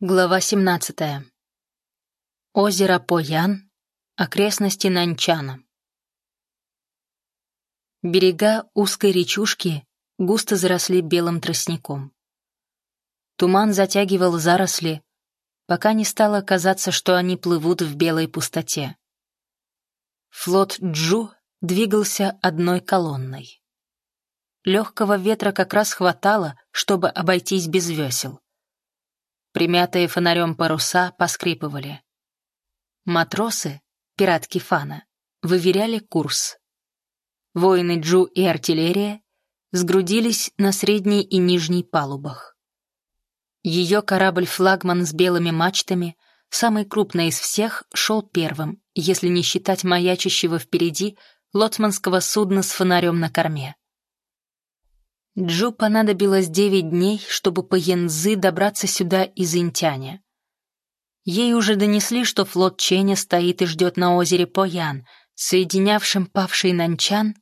Глава 17. Озеро Поян, окрестности Нанчана. Берега узкой речушки густо заросли белым тростником. Туман затягивал заросли, пока не стало казаться, что они плывут в белой пустоте. Флот Джу двигался одной колонной. Легкого ветра как раз хватало, чтобы обойтись без весел. Примятые фонарем паруса поскрипывали. Матросы, пиратки Фана, выверяли курс. Воины Джу и артиллерия сгрудились на средней и нижней палубах. Ее корабль-флагман с белыми мачтами, самый крупный из всех, шел первым, если не считать маячащего впереди лоцманского судна с фонарем на корме. Джу понадобилось девять дней, чтобы по Янзы добраться сюда из Интяня. Ей уже донесли, что флот Ченя стоит и ждет на озере Поян, соединявшем павший Нанчан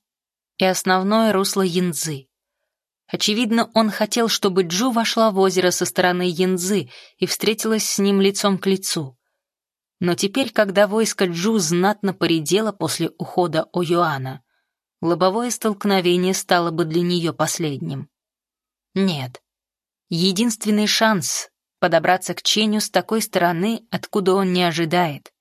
и основное русло Янзы. Очевидно, он хотел, чтобы Джу вошла в озеро со стороны Янзы и встретилась с ним лицом к лицу. Но теперь, когда войско Джу знатно поредело после ухода Оюана, лобовое столкновение стало бы для нее последним. Нет. Единственный шанс — подобраться к Ченю с такой стороны, откуда он не ожидает.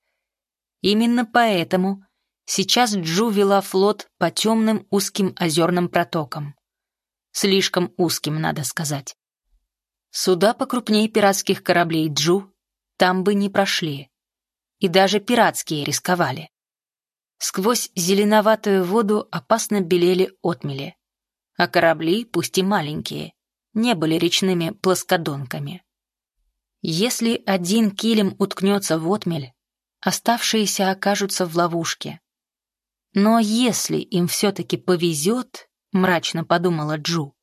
Именно поэтому сейчас Джу вела флот по темным узким озерным протокам. Слишком узким, надо сказать. Суда покрупнее пиратских кораблей Джу там бы не прошли. И даже пиратские рисковали. Сквозь зеленоватую воду опасно белели отмели, а корабли, пусть и маленькие, не были речными плоскодонками. Если один килем уткнется в отмель, оставшиеся окажутся в ловушке. Но если им все-таки повезет, мрачно подумала Джу,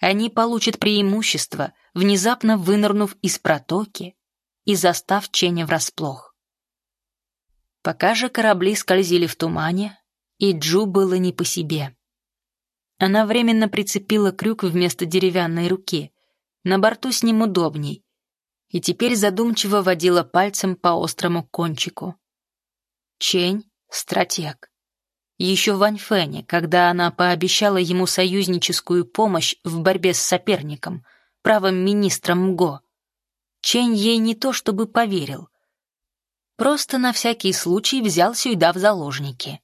они получат преимущество, внезапно вынырнув из протоки и застав Ченя врасплох. Пока же корабли скользили в тумане, и Джу было не по себе. Она временно прицепила крюк вместо деревянной руки. На борту с ним удобней. И теперь задумчиво водила пальцем по острому кончику. Чень — стратег. Еще в Аньфэне, когда она пообещала ему союзническую помощь в борьбе с соперником, правым министром МГО. Чень ей не то чтобы поверил, Просто на всякий случай взял Сюйда в заложники.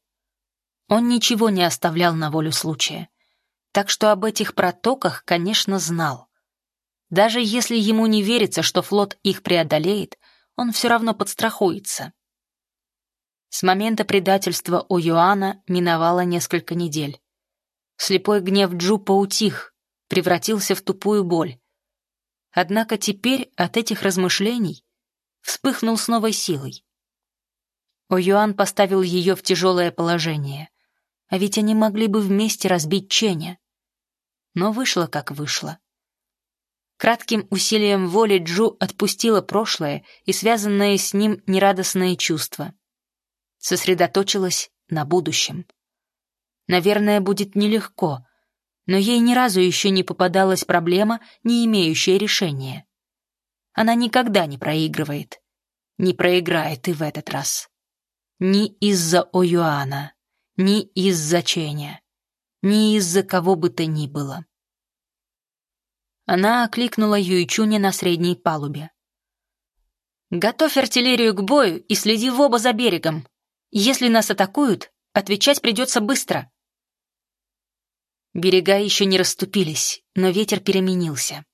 Он ничего не оставлял на волю случая. Так что об этих протоках, конечно, знал. Даже если ему не верится, что флот их преодолеет, он все равно подстрахуется. С момента предательства у Юана миновало несколько недель. Слепой гнев Джу поутих, превратился в тупую боль. Однако теперь от этих размышлений вспыхнул с новой силой. О'Юан поставил ее в тяжелое положение. А ведь они могли бы вместе разбить Ченя. Но вышло, как вышло. Кратким усилием воли Джу отпустила прошлое и связанное с ним нерадостные чувства. Сосредоточилась на будущем. Наверное, будет нелегко, но ей ни разу еще не попадалась проблема, не имеющая решения. Она никогда не проигрывает. Не проиграет и в этот раз. Ни из-за Оюана, ни из-за Ченя, ни из-за кого бы то ни было. Она окликнула Юйчуня на средней палубе. «Готовь артиллерию к бою и следи в оба за берегом. Если нас атакуют, отвечать придется быстро». Берега еще не расступились, но ветер переменился.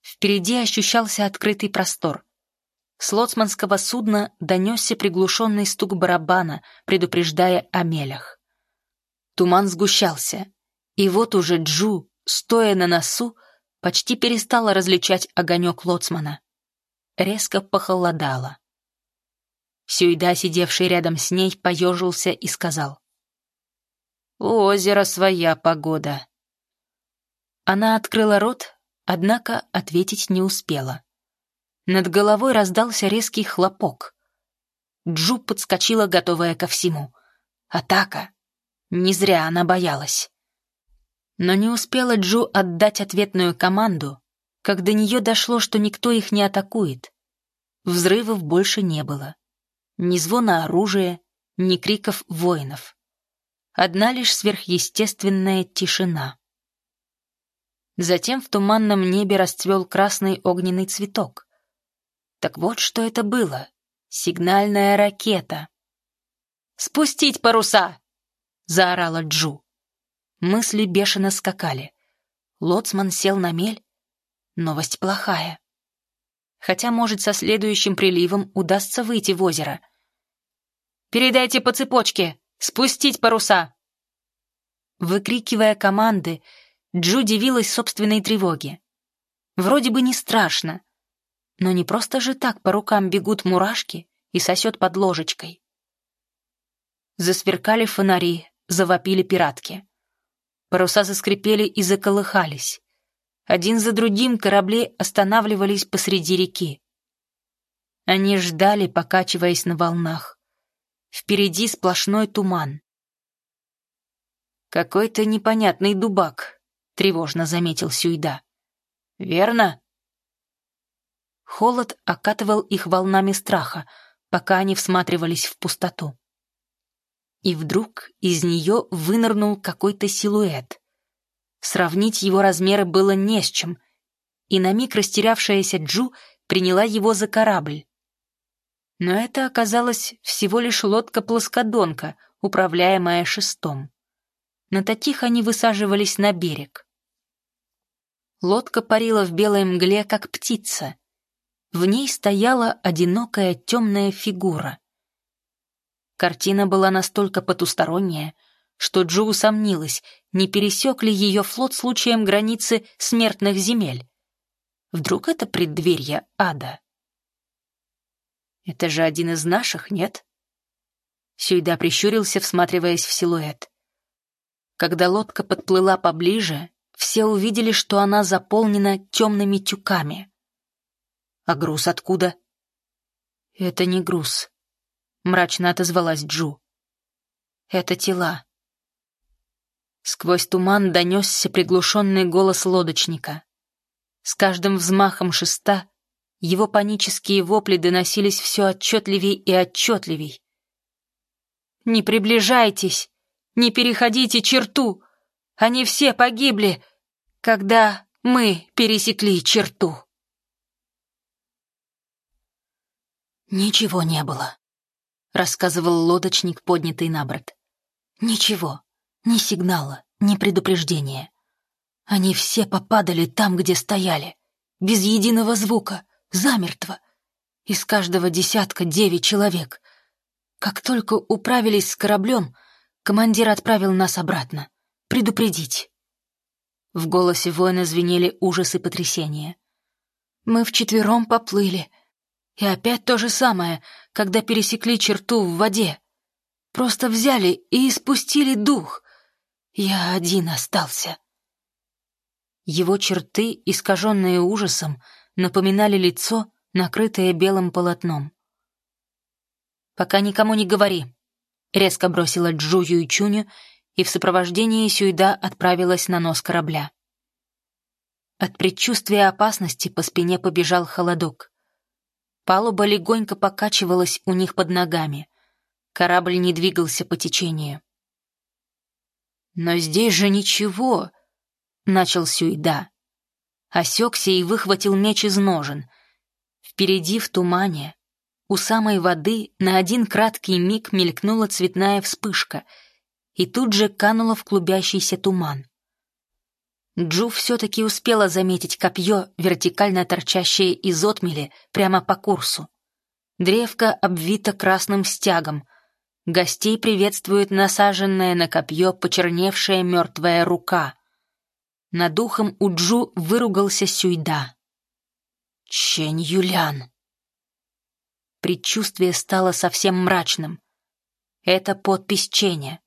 Впереди ощущался открытый простор. С лоцманского судна донесся приглушенный стук барабана, предупреждая о мелях. Туман сгущался, и вот уже Джу, стоя на носу, почти перестала различать огонек лоцмана. Резко похолодало. Сюйда, сидевший рядом с ней, поежился и сказал. «У озера своя погода». Она открыла рот, однако ответить не успела. Над головой раздался резкий хлопок. Джу подскочила, готовая ко всему. Атака! Не зря она боялась. Но не успела Джу отдать ответную команду, как до нее дошло, что никто их не атакует. Взрывов больше не было. Ни звона оружия, ни криков воинов. Одна лишь сверхъестественная тишина. Затем в туманном небе расцвел красный огненный цветок. Так вот, что это было. Сигнальная ракета. «Спустить паруса!» — заорала Джу. Мысли бешено скакали. Лоцман сел на мель. Новость плохая. Хотя, может, со следующим приливом удастся выйти в озеро. «Передайте по цепочке! Спустить паруса!» Выкрикивая команды, Джу дивилась собственной тревоге. Вроде бы не страшно, но не просто же так по рукам бегут мурашки и сосет под ложечкой. Засверкали фонари, завопили пиратки. Паруса заскрипели и заколыхались. Один за другим корабли останавливались посреди реки. Они ждали, покачиваясь на волнах. Впереди сплошной туман. «Какой-то непонятный дубак», — тревожно заметил Сюйда. «Верно?» Холод окатывал их волнами страха, пока они всматривались в пустоту. И вдруг из нее вынырнул какой-то силуэт. Сравнить его размеры было не с чем, и на миг растерявшаяся Джу приняла его за корабль. Но это оказалась всего лишь лодка-плоскодонка, управляемая шестом. На таких они высаживались на берег. Лодка парила в белой мгле, как птица, в ней стояла одинокая темная фигура. Картина была настолько потусторонняя, что Джо усомнилась, не пересек ли ее флот случаем границы смертных земель. Вдруг это преддверье ада? Это же один из наших, нет? Сюйда прищурился, всматриваясь в силуэт. Когда лодка подплыла поближе, все увидели, что она заполнена темными тюками. А груз откуда? Это не груз, мрачно отозвалась Джу. Это тела. Сквозь туман донесся приглушенный голос лодочника. С каждым взмахом шеста его панические вопли доносились все отчетливей и отчетливей. «Не приближайтесь! Не переходите черту! Они все погибли, когда мы пересекли черту!» «Ничего не было», — рассказывал лодочник, поднятый на борт. «Ничего. Ни сигнала, ни предупреждения. Они все попадали там, где стояли, без единого звука, замертво. Из каждого десятка девять человек. Как только управились с кораблем, командир отправил нас обратно. Предупредить». В голосе воина звенели ужас и потрясение. «Мы вчетвером поплыли», и опять то же самое, когда пересекли черту в воде. Просто взяли и испустили дух. Я один остался. Его черты, искаженные ужасом, напоминали лицо, накрытое белым полотном. «Пока никому не говори», — резко бросила Джу Юйчуню и в сопровождении Сюйда отправилась на нос корабля. От предчувствия опасности по спине побежал холодок. Палуба легонько покачивалась у них под ногами. Корабль не двигался по течению. «Но здесь же ничего!» — начал Сюйда. Осекся и выхватил меч из ножен. Впереди, в тумане, у самой воды на один краткий миг мелькнула цветная вспышка и тут же канула в клубящийся туман. Джу все-таки успела заметить копье, вертикально торчащее из отмели, прямо по курсу. Древко обвито красным стягом. Гостей приветствует насаженная на копье почерневшая мертвая рука. Над ухом у Джу выругался Сюйда. «Чень Юлян!» Предчувствие стало совсем мрачным. Это подпись Ченя.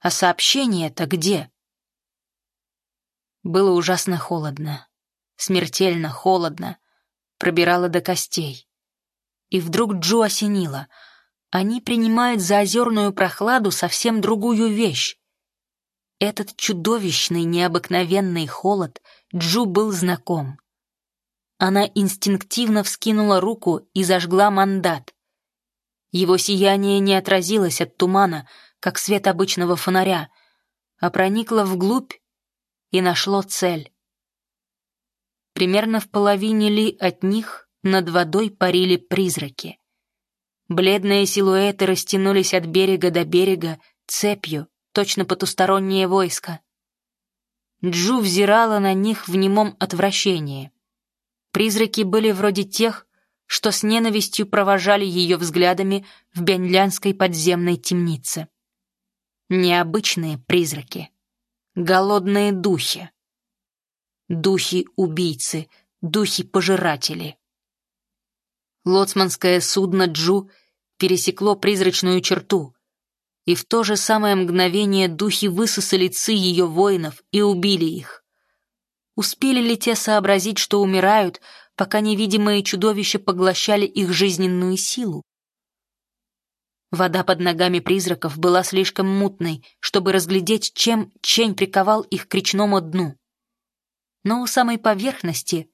А сообщение-то где? Было ужасно холодно. Смертельно холодно. Пробирало до костей. И вдруг Джо осенило. Они принимают за озерную прохладу совсем другую вещь. Этот чудовищный, необыкновенный холод Джу был знаком. она инстинктивно вскинула руку и зажгла мандат. Его сияние не отразилось от тумана, как свет обычного фонаря, а проникло вглубь и нашло цель. Примерно в половине ли от них над водой парили призраки. Бледные силуэты растянулись от берега до берега цепью, точно потустороннее войско. Джу взирала на них в немом отвращении. Призраки были вроде тех, что с ненавистью провожали ее взглядами в бянлянской подземной темнице. Необычные призраки. Голодные духи. Духи-убийцы, духи-пожиратели. Лоцманское судно Джу пересекло призрачную черту, и в то же самое мгновение духи высосали ци ее воинов и убили их. Успели ли те сообразить, что умирают, пока невидимые чудовища поглощали их жизненную силу? Вода под ногами призраков была слишком мутной, чтобы разглядеть, чем Чень приковал их к речному дну. Но у самой поверхности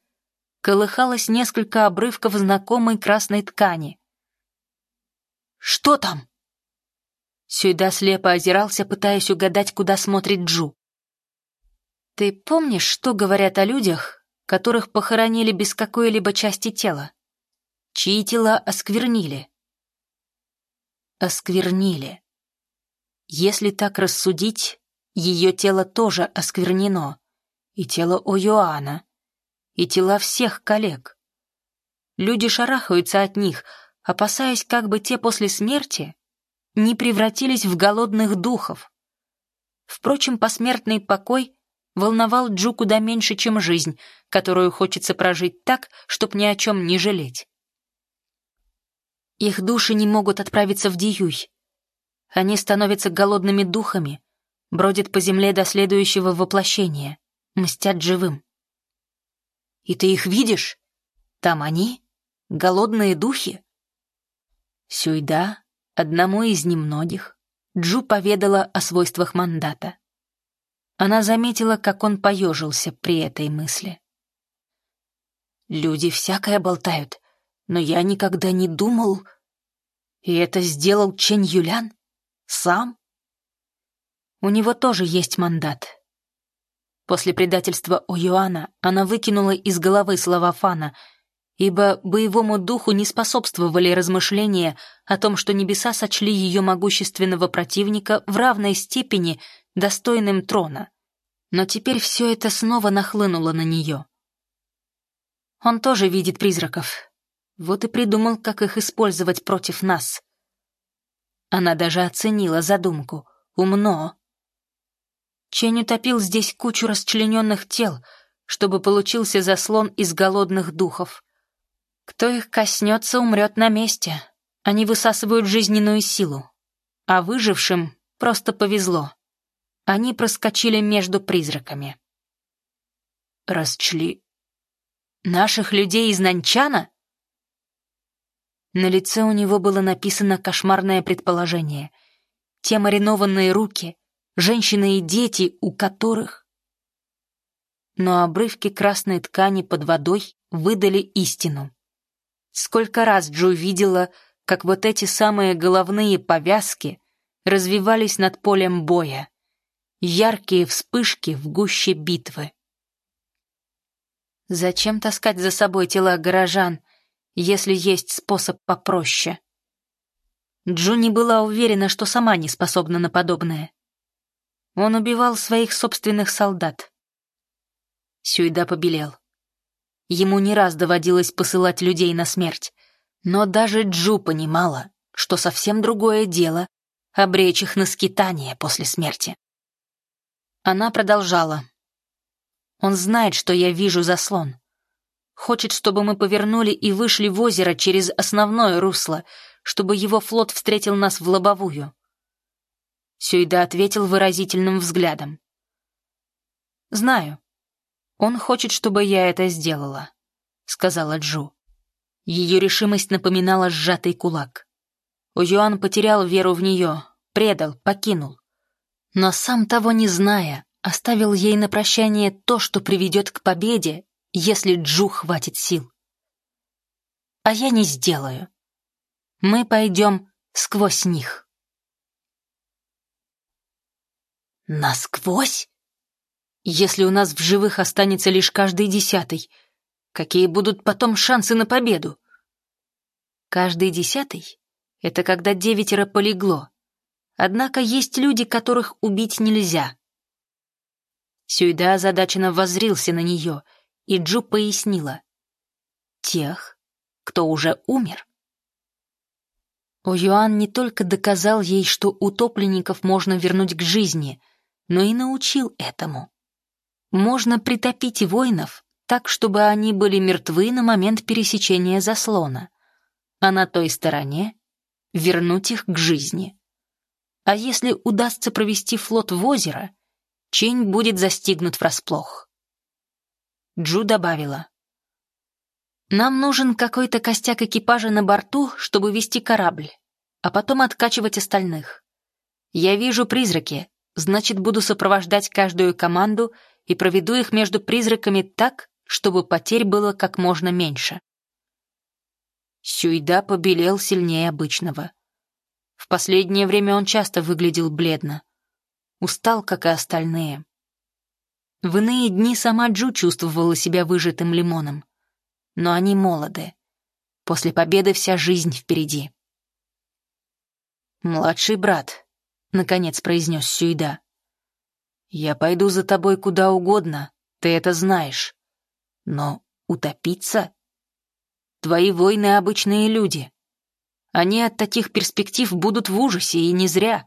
колыхалось несколько обрывков знакомой красной ткани. «Что там?» Сюда слепо озирался, пытаясь угадать, куда смотрит Джу. «Ты помнишь, что говорят о людях, которых похоронили без какой-либо части тела? Чьи тела осквернили?» «Осквернили. Если так рассудить, ее тело тоже осквернено, и тело О'Юана, и тела всех коллег. Люди шарахаются от них, опасаясь, как бы те после смерти не превратились в голодных духов. Впрочем, посмертный покой волновал Джу куда меньше, чем жизнь, которую хочется прожить так, чтоб ни о чем не жалеть. Их души не могут отправиться в Диюй. Они становятся голодными духами, бродят по земле до следующего воплощения, мстят живым. И ты их видишь? Там они? Голодные духи? Сюйда Одному из немногих Джу поведала о свойствах мандата. Она заметила, как он поежился при этой мысли. «Люди всякое болтают, но я никогда не думал...» «И это сделал Чен Юлян? Сам?» У него тоже есть мандат. После предательства О'Юана она выкинула из головы слова Фана — ибо боевому духу не способствовали размышления о том, что небеса сочли ее могущественного противника в равной степени достойным трона. Но теперь все это снова нахлынуло на нее. Он тоже видит призраков. Вот и придумал, как их использовать против нас. Она даже оценила задумку. Умно. Чень утопил здесь кучу расчлененных тел, чтобы получился заслон из голодных духов. Кто их коснется, умрет на месте. Они высасывают жизненную силу. А выжившим просто повезло. Они проскочили между призраками. Расчли... Наших людей из Нанчана? На лице у него было написано кошмарное предположение. Те маринованные руки, женщины и дети, у которых... Но обрывки красной ткани под водой выдали истину. Сколько раз Джо видела, как вот эти самые головные повязки развивались над полем боя. Яркие вспышки в гуще битвы. Зачем таскать за собой тела горожан, если есть способ попроще? Джу не была уверена, что сама не способна на подобное. Он убивал своих собственных солдат. Сюйда побелел. Ему не раз доводилось посылать людей на смерть. Но даже Джу понимала, что совсем другое дело — обречь их на скитание после смерти. Она продолжала. «Он знает, что я вижу заслон. Хочет, чтобы мы повернули и вышли в озеро через основное русло, чтобы его флот встретил нас в лобовую». Сюйда ответил выразительным взглядом. «Знаю. «Он хочет, чтобы я это сделала», — сказала Джу. Ее решимость напоминала сжатый кулак. Уюан потерял веру в нее, предал, покинул. Но сам того не зная, оставил ей на прощание то, что приведет к победе если Джу хватит сил. А я не сделаю. Мы пойдем сквозь них. Насквозь? Если у нас в живых останется лишь каждый десятый, какие будут потом шансы на победу? Каждый десятый — это когда девятеро полегло. Однако есть люди, которых убить нельзя. Сюйда озадаченно воззрился на нее, и Джу пояснила. Тех, кто уже умер. О'Юан не только доказал ей, что утопленников можно вернуть к жизни, но и научил этому. Можно притопить воинов так, чтобы они были мертвы на момент пересечения заслона, а на той стороне вернуть их к жизни. А если удастся провести флот в озеро, Чень будет застигнут врасплох. Джу добавила. «Нам нужен какой-то костяк экипажа на борту, чтобы вести корабль, а потом откачивать остальных. Я вижу призраки, значит, буду сопровождать каждую команду и проведу их между призраками так, чтобы потерь было как можно меньше». Сюйда побелел сильнее обычного. В последнее время он часто выглядел бледно. Устал, как и остальные. В иные дни сама Джу чувствовала себя выжатым лимоном. Но они молоды. После победы вся жизнь впереди. «Младший брат», — наконец произнес Сюйда. «Я пойду за тобой куда угодно, ты это знаешь. Но утопиться? Твои воины — обычные люди. Они от таких перспектив будут в ужасе, и не зря.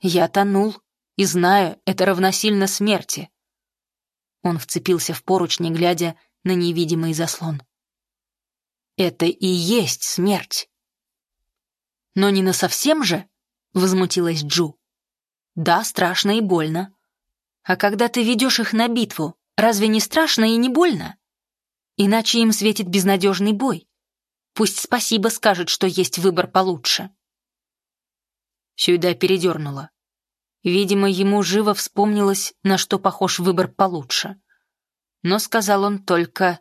Я тонул, и знаю, это равносильно смерти. Он вцепился в поручни, глядя на невидимый заслон. Это и есть смерть. Но не на совсем же, возмутилась Джу. Да, страшно и больно. А когда ты ведешь их на битву, разве не страшно и не больно? Иначе им светит безнадежный бой. Пусть спасибо скажет, что есть выбор получше. Сюда передернула. Видимо, ему живо вспомнилось, на что похож выбор получше. Но сказал он только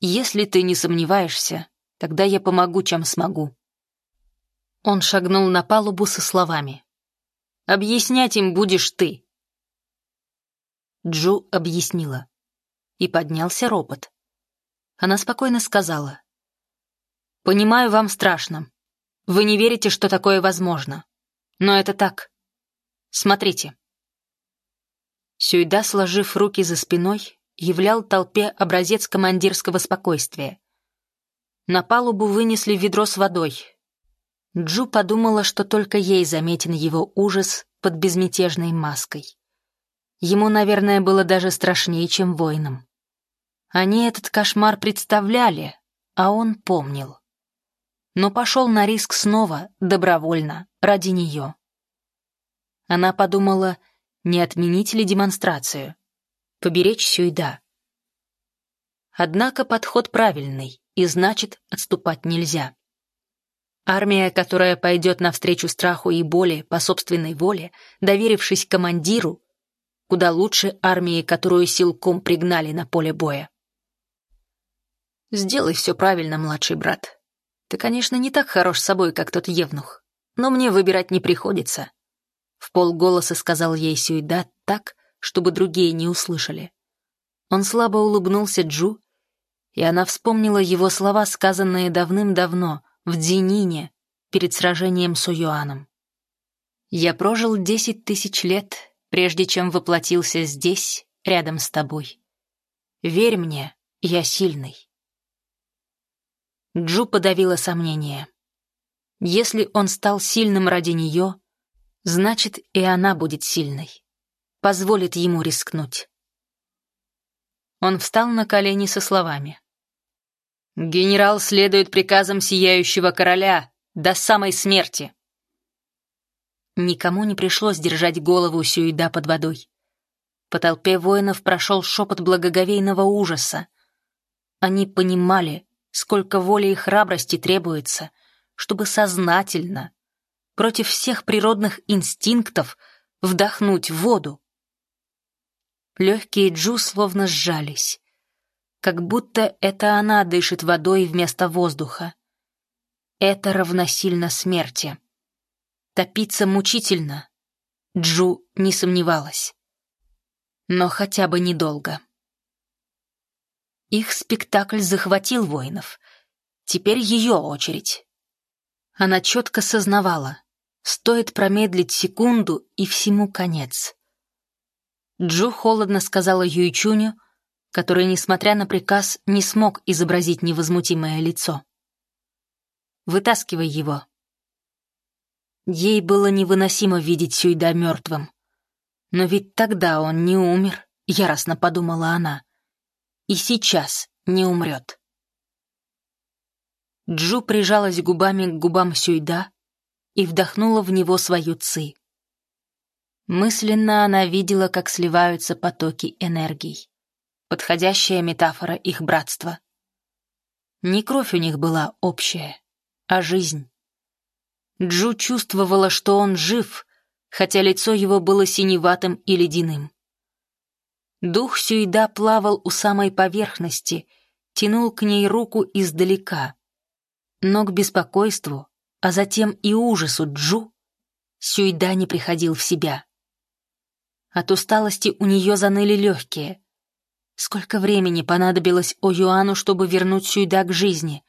«Если ты не сомневаешься, тогда я помогу, чем смогу». Он шагнул на палубу со словами «Объяснять им будешь ты». Джу объяснила. И поднялся ропот. Она спокойно сказала «Понимаю, вам страшно. Вы не верите, что такое возможно. Но это так. Смотрите». Сюйда, сложив руки за спиной, являл толпе образец командирского спокойствия. На палубу вынесли ведро с водой. Джу подумала, что только ей заметен его ужас под безмятежной маской. Ему, наверное, было даже страшнее, чем воинам. Они этот кошмар представляли, а он помнил. Но пошел на риск снова, добровольно, ради нее. Она подумала, не отменить ли демонстрацию. Поберечь Сюйда. Однако подход правильный, и значит, отступать нельзя. Армия, которая пойдет навстречу страху и боли по собственной воле, доверившись командиру, куда лучше армии, которую силком пригнали на поле боя. «Сделай все правильно, младший брат. Ты, конечно, не так хорош собой, как тот евнух, но мне выбирать не приходится. В полголоса сказал ей Сюйда так, чтобы другие не услышали. Он слабо улыбнулся Джу, и она вспомнила его слова, сказанные давным-давно, в Дзинине, перед сражением с Уюаном. «Я прожил десять тысяч лет, прежде чем воплотился здесь, рядом с тобой. Верь мне, я сильный». Джу подавила сомнение. Если он стал сильным ради нее, Значит, и она будет сильной. Позволит ему рискнуть. Он встал на колени со словами. «Генерал следует приказам Сияющего Короля до самой смерти». Никому не пришлось держать голову Сюида под водой. По толпе воинов прошел шепот благоговейного ужаса. Они понимали, сколько воли и храбрости требуется, чтобы сознательно, против всех природных инстинктов вдохнуть воду. Легкие Джу словно сжались. как будто это она дышит водой вместо воздуха. Это равносильно смерти. Топиться мучительно. Джу не сомневалась. Но хотя бы недолго. Их спектакль захватил воинов. Теперь ее очередь. Она четко сознавала, стоит промедлить секунду, и всему конец. Джу холодно сказала Юйчуню, который, несмотря на приказ, не смог изобразить невозмутимое лицо. «Вытаскивай его». Ей было невыносимо видеть Сюйда мертвым. Но ведь тогда он не умер, яростно подумала она. И сейчас не умрет. Джу прижалась губами к губам Сюйда и вдохнула в него свою ци. Мысленно она видела, как сливаются потоки энергий. Подходящая метафора их братства. Не кровь у них была общая, а жизнь. Джу чувствовала, что он жив, хотя лицо его было синеватым и ледяным. Дух Сюида плавал у самой поверхности, тянул к ней руку издалека. Но к беспокойству, а затем и ужасу Джу, Сюида не приходил в себя. От усталости у нее заныли легкие. Сколько времени понадобилось О Юану, чтобы вернуть Сюйда к жизни?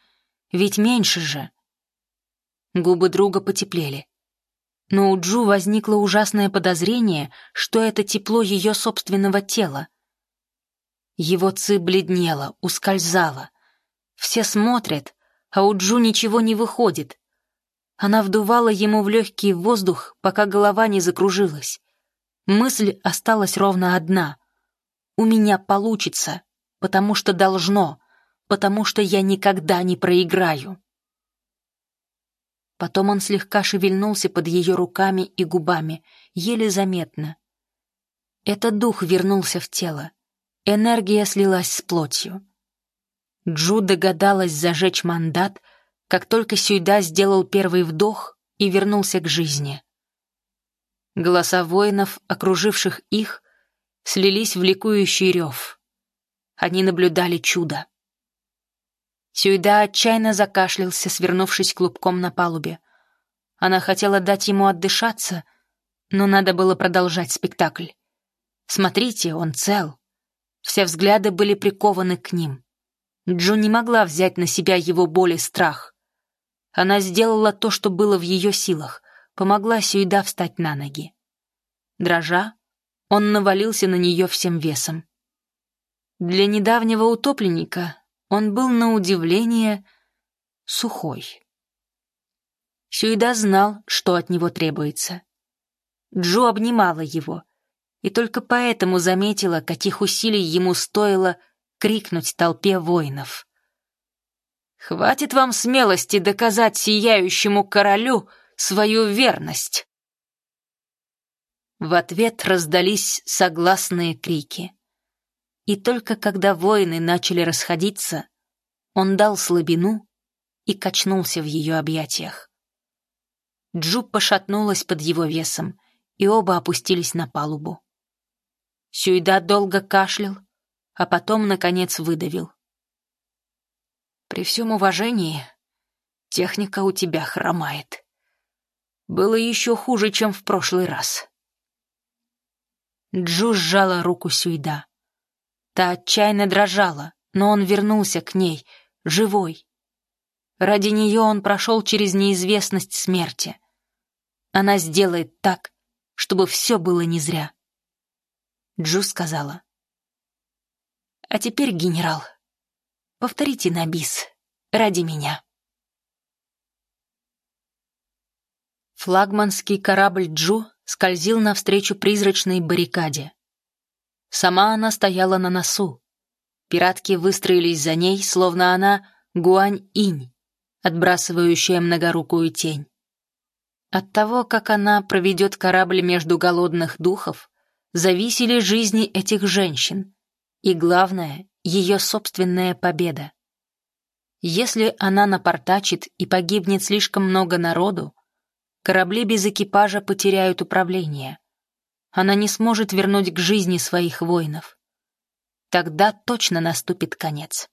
Ведь меньше же. Губы друга потеплели. Но у Джу возникло ужасное подозрение, что это тепло ее собственного тела. Его ци бледнело, ускользало. Все смотрят, а у Джу ничего не выходит. Она вдувала ему в легкий воздух, пока голова не закружилась. Мысль осталась ровно одна. «У меня получится, потому что должно, потому что я никогда не проиграю». Потом он слегка шевельнулся под ее руками и губами, еле заметно. Это дух вернулся в тело. Энергия слилась с плотью. Джу догадалась зажечь мандат, как только Сюйда сделал первый вдох и вернулся к жизни. Голоса воинов, окруживших их, слились в ликующий рев. Они наблюдали чудо. Сюйда отчаянно закашлялся, свернувшись клубком на палубе. Она хотела дать ему отдышаться, но надо было продолжать спектакль. Смотрите, он цел. Все взгляды были прикованы к ним. Джо не могла взять на себя его боль и страх. Она сделала то, что было в ее силах помогла Сюйда встать на ноги. Дрожа, он навалился на нее всем весом. Для недавнего утопленника он был на удивление сухой. Сюйда знал, что от него требуется. Джо обнимала его, и только поэтому заметила, каких усилий ему стоило крикнуть толпе воинов. «Хватит вам смелости доказать сияющему королю, свою верность!» В ответ раздались согласные крики. И только когда воины начали расходиться, он дал слабину и качнулся в ее объятиях. Джуб пошатнулась под его весом, и оба опустились на палубу. Сюйда долго кашлял, а потом, наконец, выдавил. «При всем уважении, техника у тебя хромает» было еще хуже, чем в прошлый раз. Джу сжала руку Сюйда. Та отчаянно дрожала, но он вернулся к ней, живой. Ради нее он прошел через неизвестность смерти. Она сделает так, чтобы все было не зря. Джу сказала. «А теперь, генерал, повторите на бис ради меня». Флагманский корабль «Джу» скользил навстречу призрачной баррикаде. Сама она стояла на носу. Пиратки выстроились за ней, словно она Гуань-инь, отбрасывающая многорукую тень. От того, как она проведет корабль между голодных духов, зависели жизни этих женщин, и, главное, ее собственная победа. Если она напортачит и погибнет слишком много народу, Корабли без экипажа потеряют управление. Она не сможет вернуть к жизни своих воинов. Тогда точно наступит конец.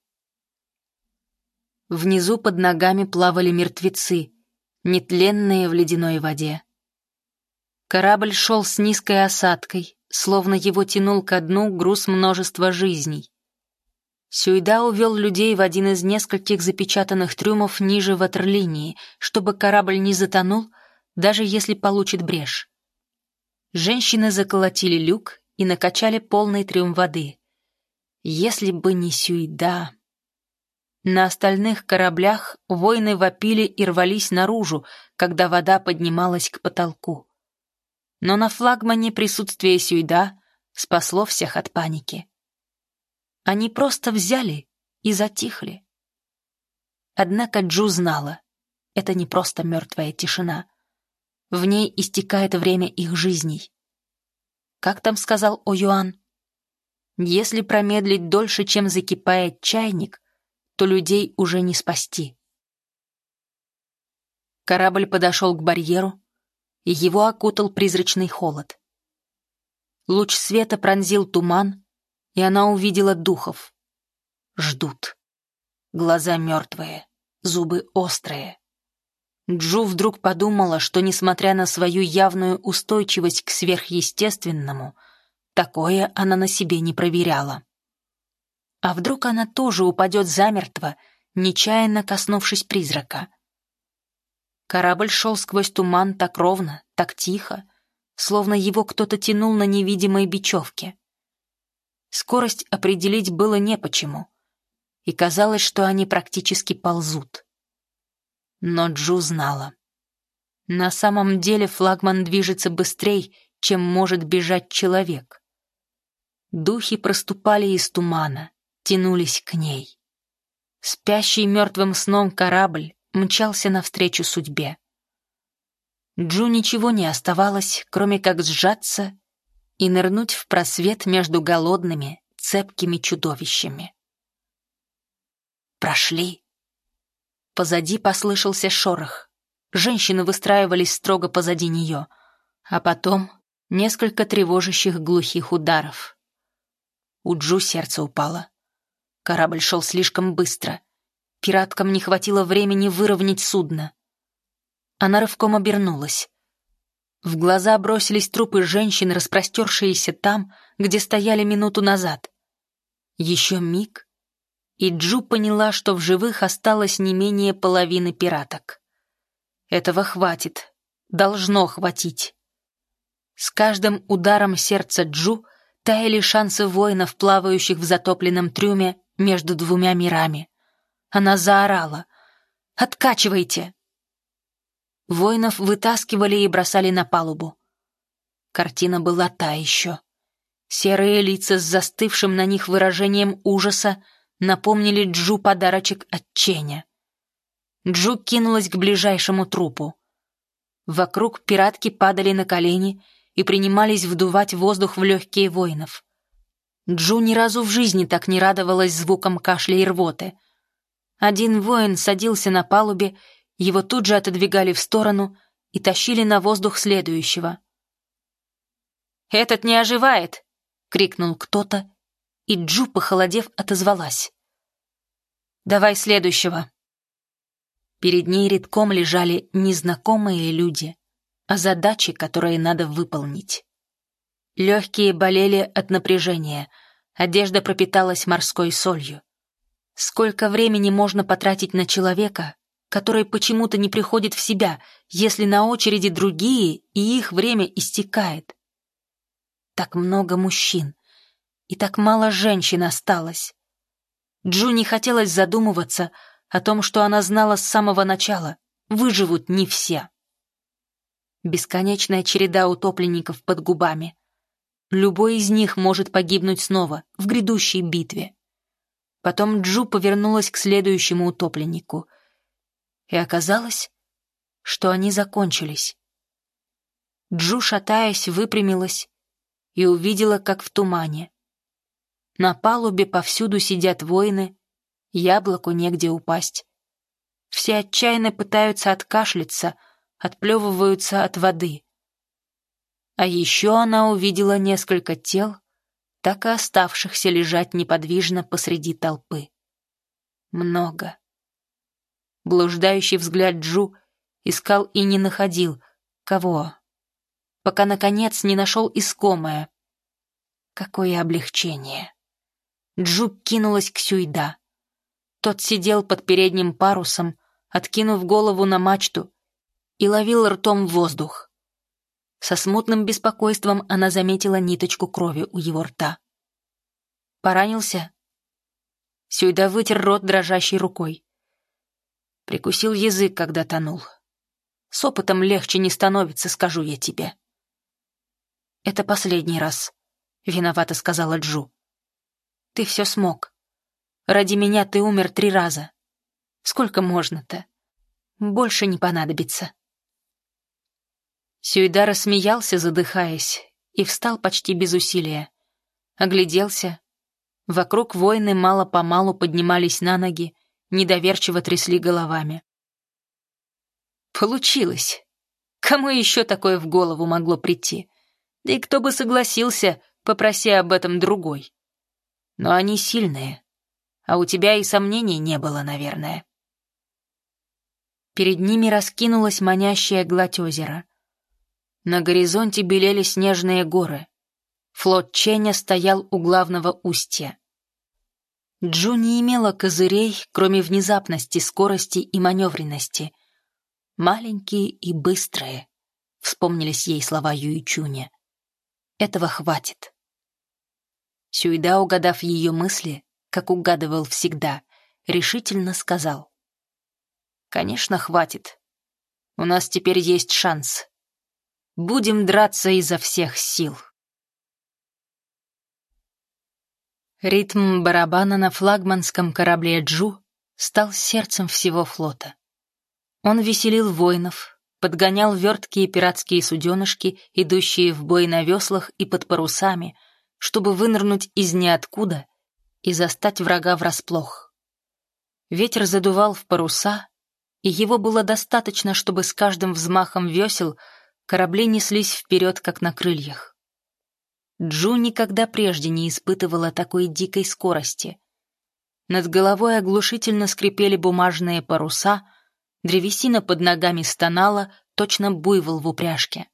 Внизу под ногами плавали мертвецы, нетленные в ледяной воде. Корабль шел с низкой осадкой, словно его тянул ко дну груз множества жизней. Сюйда увел людей в один из нескольких запечатанных трюмов ниже ватерлинии, чтобы корабль не затонул, даже если получит брешь. Женщины заколотили люк и накачали полный трюм воды. Если бы не Сюйда... На остальных кораблях воины вопили и рвались наружу, когда вода поднималась к потолку. Но на флагмане присутствие Сюйда спасло всех от паники. Они просто взяли и затихли. Однако Джу знала, это не просто мертвая тишина. В ней истекает время их жизней. Как там сказал О'Юан? Если промедлить дольше, чем закипает чайник, то людей уже не спасти. Корабль подошел к барьеру, и его окутал призрачный холод. Луч света пронзил туман, и она увидела духов. Ждут. Глаза мертвые, зубы острые. Джу вдруг подумала, что, несмотря на свою явную устойчивость к сверхъестественному, такое она на себе не проверяла. А вдруг она тоже упадет замертво, нечаянно коснувшись призрака? Корабль шел сквозь туман так ровно, так тихо, словно его кто-то тянул на невидимой бечевке. Скорость определить было не почему, и казалось, что они практически ползут. Но Джу знала. На самом деле флагман движется быстрее, чем может бежать человек. Духи проступали из тумана, тянулись к ней. Спящий мертвым сном корабль мчался навстречу судьбе. Джу ничего не оставалось, кроме как сжаться и нырнуть в просвет между голодными, цепкими чудовищами. Прошли. Позади послышался шорох. Женщины выстраивались строго позади нее, а потом несколько тревожащих глухих ударов. У Джу сердце упало. Корабль шел слишком быстро. Пираткам не хватило времени выровнять судно. Она рывком обернулась. В глаза бросились трупы женщин, распростершиеся там, где стояли минуту назад. Еще миг, и Джу поняла, что в живых осталось не менее половины пираток. Этого хватит, должно хватить. С каждым ударом сердца Джу таяли шансы воинов, плавающих в затопленном трюме между двумя мирами. Она заорала. «Откачивайте!» Воинов вытаскивали и бросали на палубу. Картина была та еще. Серые лица с застывшим на них выражением ужаса напомнили Джу подарочек от Ченя. Джу кинулась к ближайшему трупу. Вокруг пиратки падали на колени и принимались вдувать воздух в легкие воинов. Джу ни разу в жизни так не радовалась звукам кашля и рвоты. Один воин садился на палубе, его тут же отодвигали в сторону и тащили на воздух следующего. «Этот не оживает!» — крикнул кто-то, и Джу, похолодев, отозвалась. «Давай следующего!» Перед ней редком лежали незнакомые люди, а задачи, которые надо выполнить. Легкие болели от напряжения, одежда пропиталась морской солью. Сколько времени можно потратить на человека, который почему-то не приходит в себя, если на очереди другие, и их время истекает? Так много мужчин, и так мало женщин осталось. Джу не хотелось задумываться о том, что она знала с самого начала. Выживут не все. Бесконечная череда утопленников под губами. Любой из них может погибнуть снова, в грядущей битве. Потом Джу повернулась к следующему утопленнику. И оказалось, что они закончились. Джу, шатаясь, выпрямилась и увидела, как в тумане. На палубе повсюду сидят воины, яблоку негде упасть. Все отчаянно пытаются откашляться, отплевываются от воды. А еще она увидела несколько тел, так и оставшихся лежать неподвижно посреди толпы. Много. Блуждающий взгляд Джу искал и не находил. Кого? Пока, наконец, не нашел искомое. Какое облегчение. Джу кинулась к Сюйда. Тот сидел под передним парусом, откинув голову на мачту, и ловил ртом воздух. Со смутным беспокойством она заметила ниточку крови у его рта. «Поранился?» Сюйда вытер рот дрожащей рукой. Прикусил язык, когда тонул. С опытом легче не становится, скажу я тебе. «Это последний раз», — виновато сказала Джу. «Ты все смог. Ради меня ты умер три раза. Сколько можно-то? Больше не понадобится». Сюида рассмеялся, задыхаясь, и встал почти без усилия. Огляделся. Вокруг воины мало-помалу поднимались на ноги, недоверчиво трясли головами. Получилось. Кому еще такое в голову могло прийти? Да и кто бы согласился, попроси об этом другой. Но они сильные, а у тебя и сомнений не было, наверное. Перед ними раскинулась манящая гладь озера. На горизонте белели снежные горы. Флот Ченя стоял у главного устья. Джу не имела козырей, кроме внезапности, скорости и маневренности. «Маленькие и быстрые», — вспомнились ей слова Юичуня. «Этого хватит». Сюйда, угадав ее мысли, как угадывал всегда, решительно сказал. «Конечно, хватит. У нас теперь есть шанс. Будем драться изо всех сил. Ритм барабана на флагманском корабле «Джу» стал сердцем всего флота. Он веселил воинов, подгонял верткие пиратские суденышки, идущие в бой на веслах и под парусами, чтобы вынырнуть из ниоткуда и застать врага врасплох. Ветер задувал в паруса, и его было достаточно, чтобы с каждым взмахом весел — Корабли неслись вперед, как на крыльях. Джу никогда прежде не испытывала такой дикой скорости. Над головой оглушительно скрипели бумажные паруса, древесина под ногами стонала, точно буйвол в упряжке.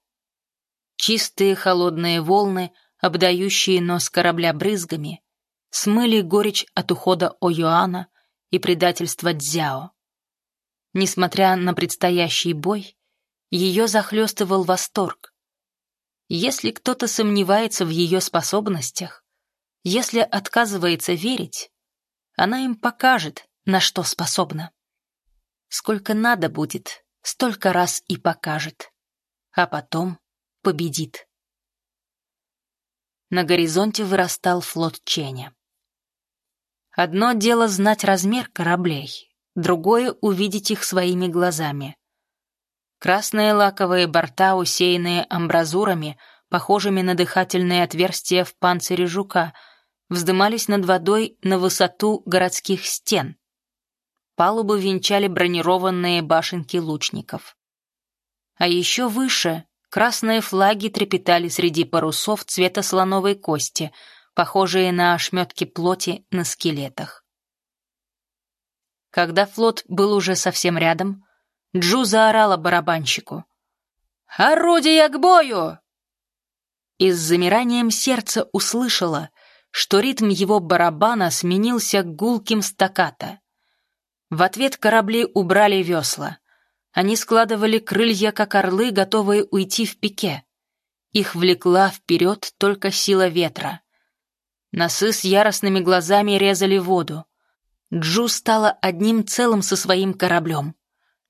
Чистые холодные волны, обдающие нос корабля брызгами, смыли горечь от ухода О'Юана и предательства Дзяо. Несмотря на предстоящий бой, ее захлестывал восторг. Если кто-то сомневается в ее способностях, если отказывается верить, она им покажет, на что способна. Сколько надо будет, столько раз и покажет, а потом победит. На горизонте вырастал флот Ченя. Одно дело знать размер кораблей, другое — увидеть их своими глазами. Красные лаковые борта, усеянные амбразурами, похожими на дыхательные отверстия в панцире жука, вздымались над водой на высоту городских стен. Палубы венчали бронированные башенки лучников. А еще выше красные флаги трепетали среди парусов цвета слоновой кости, похожие на ошметки плоти на скелетах. Когда флот был уже совсем рядом, Джу заорала барабанщику. «Орудие к бою!» И с замиранием сердца услышала, что ритм его барабана сменился гулким стаката. В ответ корабли убрали весла. Они складывали крылья, как орлы, готовые уйти в пике. Их влекла вперед только сила ветра. Носы с яростными глазами резали воду. Джу стала одним целым со своим кораблем.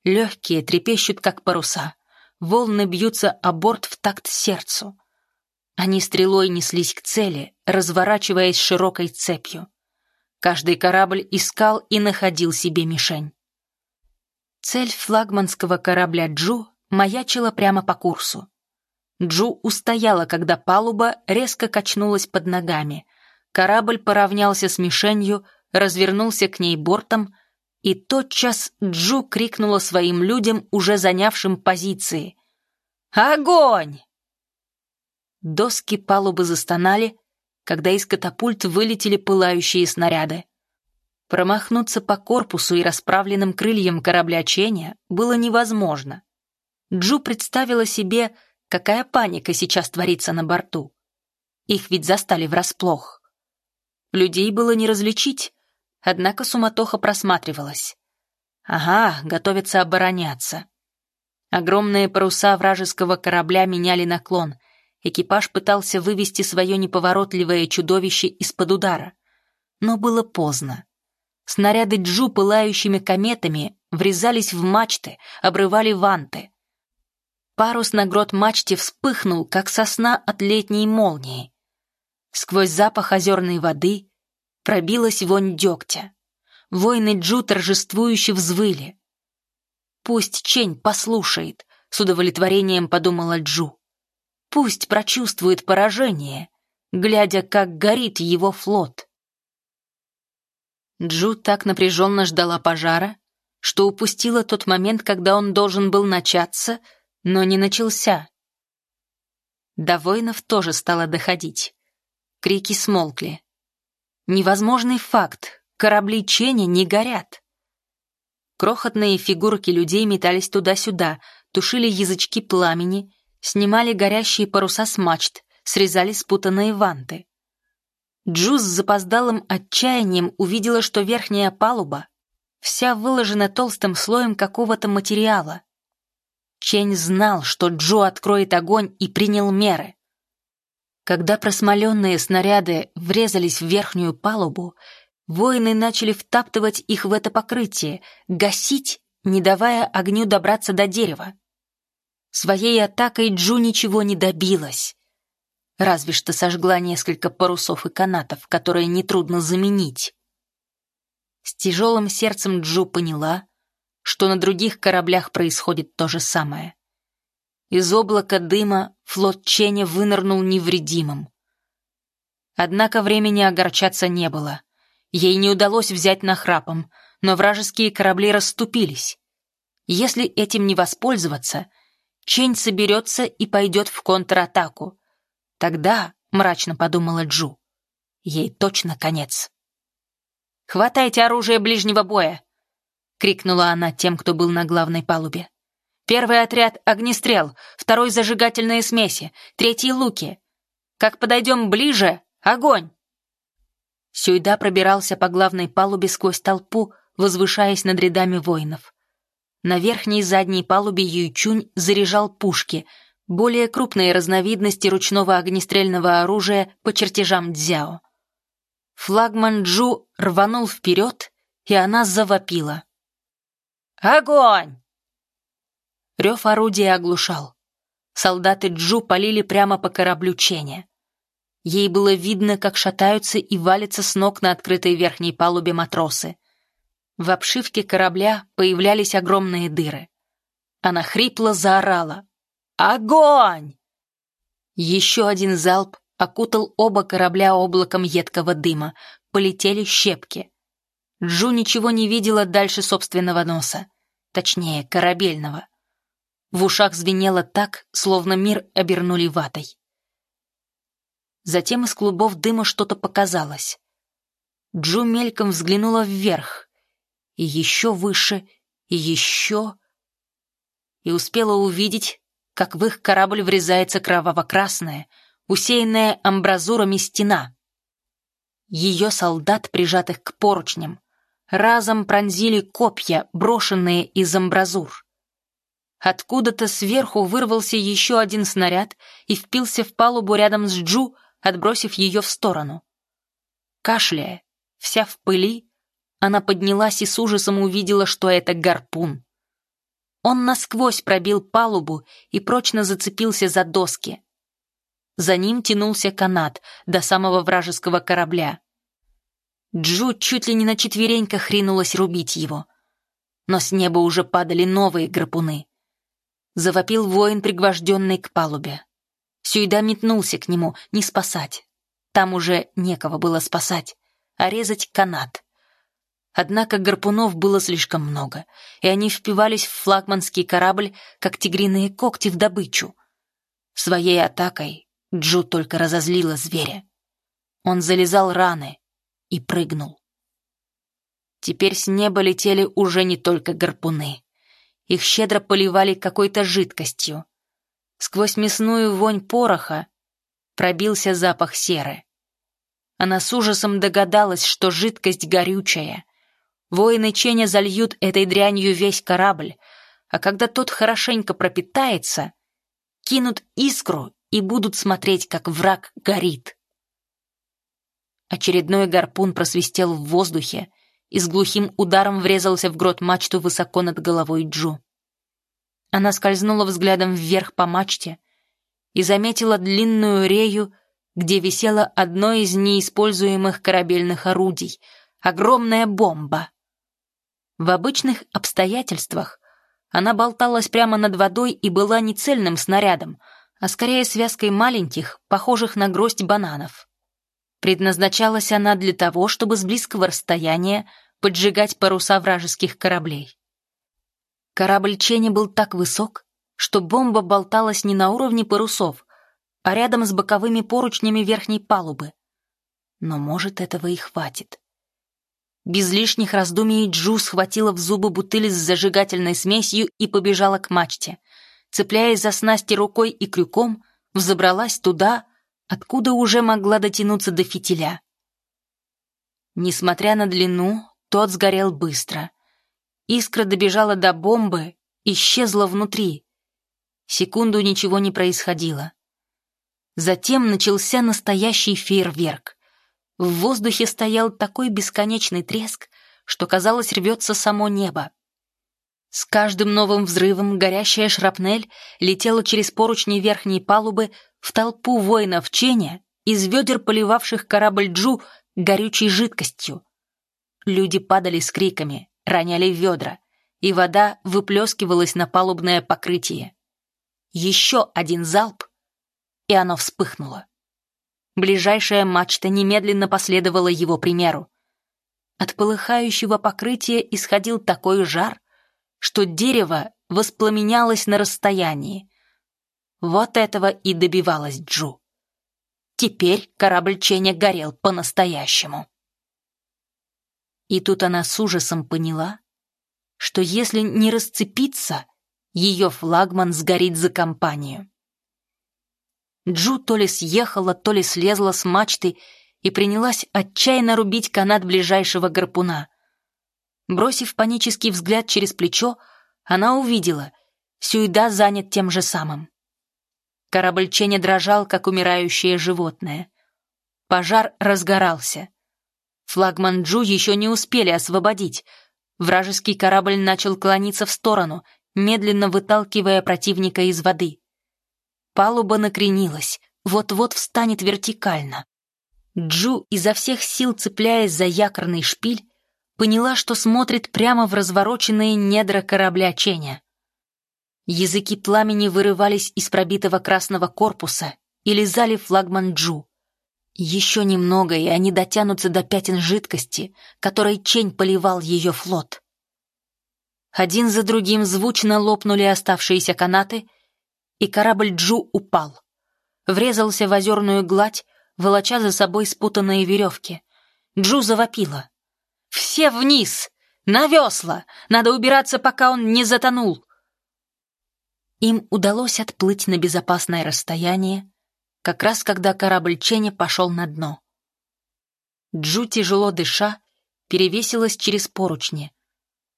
Легкие трепещут, как паруса. Волны бьются о борт в такт сердцу. Они стрелой неслись к цели, разворачиваясь широкой цепью. Каждый корабль искал и находил себе мишень. Цель флагманского корабля «Джу» маячила прямо по курсу. Джу устояла, когда палуба резко качнулась под ногами. Корабль поравнялся с мишенью, развернулся к ней бортом — и тотчас Джу крикнула своим людям, уже занявшим позиции. «Огонь!» Доски палубы застонали, когда из катапульт вылетели пылающие снаряды. Промахнуться по корпусу и расправленным крыльям корабля Ченя было невозможно. Джу представила себе, какая паника сейчас творится на борту. Их ведь застали врасплох. Людей было не различить, однако суматоха просматривалась. Ага, готовятся обороняться. Огромные паруса вражеского корабля меняли наклон. Экипаж пытался вывести свое неповоротливое чудовище из-под удара. Но было поздно. Снаряды Джу пылающими кометами врезались в мачты, обрывали ванты. Парус на грот мачте вспыхнул, как сосна от летней молнии. Сквозь запах озерной воды пробилась вонь дегтя. Воины Джу торжествующе взвыли. «Пусть Чень послушает», — с удовлетворением подумала Джу. «Пусть прочувствует поражение, глядя, как горит его флот». Джу так напряженно ждала пожара, что упустила тот момент, когда он должен был начаться, но не начался. До воинов тоже стало доходить. Крики смолкли. Невозможный факт. Корабли Ченя не горят. Крохотные фигурки людей метались туда-сюда, тушили язычки пламени, снимали горящие паруса с мачт, срезали спутанные ванты. Джуз с запоздалым отчаянием увидела, что верхняя палуба вся выложена толстым слоем какого-то материала. Чень знал, что Джо откроет огонь и принял меры. Когда просмоленные снаряды врезались в верхнюю палубу, воины начали втаптывать их в это покрытие, гасить, не давая огню добраться до дерева. Своей атакой Джу ничего не добилась. Разве что сожгла несколько парусов и канатов, которые нетрудно заменить. С тяжелым сердцем Джу поняла, что на других кораблях происходит то же самое. Из облака дыма флот Ченя вынырнул невредимым. Однако времени огорчаться не было. Ей не удалось взять нахрапом, но вражеские корабли расступились. Если этим не воспользоваться, Чень соберется и пойдет в контратаку. Тогда, мрачно подумала Джу, ей точно конец. «Хватайте оружие ближнего боя!» — крикнула она тем, кто был на главной палубе. Первый отряд — огнестрел, второй — зажигательные смеси, третий — луки. Как подойдем ближе — огонь!» Сюйда пробирался по главной палубе сквозь толпу, возвышаясь над рядами воинов. На верхней и задней палубе Юйчунь заряжал пушки, более крупные разновидности ручного огнестрельного оружия по чертежам Дзяо. Флагман Джу рванул вперед, и она завопила. «Огонь!» Рев орудия оглушал. Солдаты Джу полили прямо по кораблю Ченя. Ей было видно, как шатаются и валятся с ног на открытой верхней палубе матросы. В обшивке корабля появлялись огромные дыры. Она хрипло заорала. «Огонь!» Еще один залп окутал оба корабля облаком едкого дыма. Полетели щепки. Джу ничего не видела дальше собственного носа. Точнее, корабельного. В ушах звенело так, словно мир обернули ватой. Затем из клубов дыма что-то показалось. Джу мельком взглянула вверх. И еще выше, и еще... И успела увидеть, как в их корабль врезается кроваво-красная, усеянная амбразурами стена. Ее солдат, прижатых к поручням, разом пронзили копья, брошенные из амбразур. Откуда-то сверху вырвался еще один снаряд и впился в палубу рядом с Джу, отбросив ее в сторону. Кашляя, вся в пыли, она поднялась и с ужасом увидела, что это гарпун. Он насквозь пробил палубу и прочно зацепился за доски. За ним тянулся канат до самого вражеского корабля. Джу чуть ли не на четвереньках ринулась рубить его. Но с неба уже падали новые гарпуны завопил воин, пригвожденный к палубе. Сюйда метнулся к нему, не спасать. Там уже некого было спасать, а резать канат. Однако гарпунов было слишком много, и они впивались в флагманский корабль, как тигриные когти в добычу. Своей атакой Джу только разозлила зверя. Он залезал раны и прыгнул. Теперь с неба летели уже не только гарпуны. Их щедро поливали какой-то жидкостью. Сквозь мясную вонь пороха пробился запах серы. Она с ужасом догадалась, что жидкость горючая. Воины Ченя зальют этой дрянью весь корабль, а когда тот хорошенько пропитается, кинут искру и будут смотреть, как враг горит. Очередной гарпун просвистел в воздухе и с глухим ударом врезался в грот мачту высоко над головой Джу. Она скользнула взглядом вверх по мачте и заметила длинную рею, где висело одно из неиспользуемых корабельных орудий — огромная бомба. В обычных обстоятельствах она болталась прямо над водой и была не цельным снарядом, а скорее связкой маленьких, похожих на гроздь бананов. Предназначалась она для того, чтобы с близкого расстояния поджигать паруса вражеских кораблей. Корабль Ченни был так высок, что бомба болталась не на уровне парусов, а рядом с боковыми поручнями верхней палубы. Но, может, этого и хватит. Без лишних раздумий Джу схватила в зубы бутыль с зажигательной смесью и побежала к мачте. Цепляясь за снасти рукой и крюком, взобралась туда, откуда уже могла дотянуться до фитиля. Несмотря на длину, тот сгорел быстро. Искра добежала до бомбы, исчезла внутри. Секунду ничего не происходило. Затем начался настоящий фейерверк. В воздухе стоял такой бесконечный треск, что, казалось, рвется само небо. С каждым новым взрывом горящая шрапнель летела через поручни верхней палубы в толпу воинов Ченя из ведер, поливавших корабль Джу горючей жидкостью. Люди падали с криками, роняли ведра, и вода выплескивалась на палубное покрытие. Еще один залп, и оно вспыхнуло. Ближайшая мачта немедленно последовала его примеру. От полыхающего покрытия исходил такой жар, что дерево воспламенялось на расстоянии. Вот этого и добивалась Джу. Теперь корабль Ченя горел по-настоящему. И тут она с ужасом поняла, что если не расцепиться, ее флагман сгорит за компанию. Джу то ли съехала, то ли слезла с мачты и принялась отчаянно рубить канат ближайшего гарпуна. Бросив панический взгляд через плечо, она увидела, Сюйда занят тем же самым. Корабль Ченя дрожал, как умирающее животное. Пожар разгорался. Флагман Джу еще не успели освободить. Вражеский корабль начал клониться в сторону, медленно выталкивая противника из воды. Палуба накренилась, вот-вот встанет вертикально. Джу, изо всех сил цепляясь за якорный шпиль, поняла, что смотрит прямо в развороченные недра корабля Ченя. Языки пламени вырывались из пробитого красного корпуса и лизали флагман Джу. Еще немного, и они дотянутся до пятен жидкости, которой Чень поливал ее флот. Один за другим звучно лопнули оставшиеся канаты — и корабль Джу упал. Врезался в озерную гладь, волоча за собой спутанные веревки. Джу завопила. «Все вниз! На весла! Надо убираться, пока он не затонул!» Им удалось отплыть на безопасное расстояние, как раз когда корабль Ченя пошел на дно. Джу, тяжело дыша, перевесилась через поручни.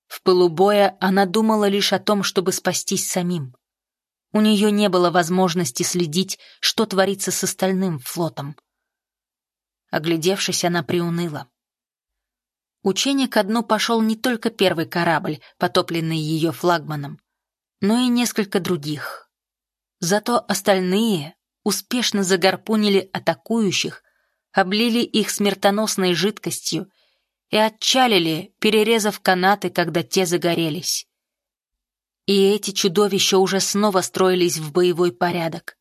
В пылу боя она думала лишь о том, чтобы спастись самим. У нее не было возможности следить, что творится с остальным флотом. Оглядевшись, она приуныла. Учение ко дну пошел не только первый корабль, потопленный ее флагманом, но и несколько других. Зато остальные успешно загарпунили атакующих, облили их смертоносной жидкостью и отчалили, перерезав канаты, когда те загорелись. И эти чудовища уже снова строились в боевой порядок.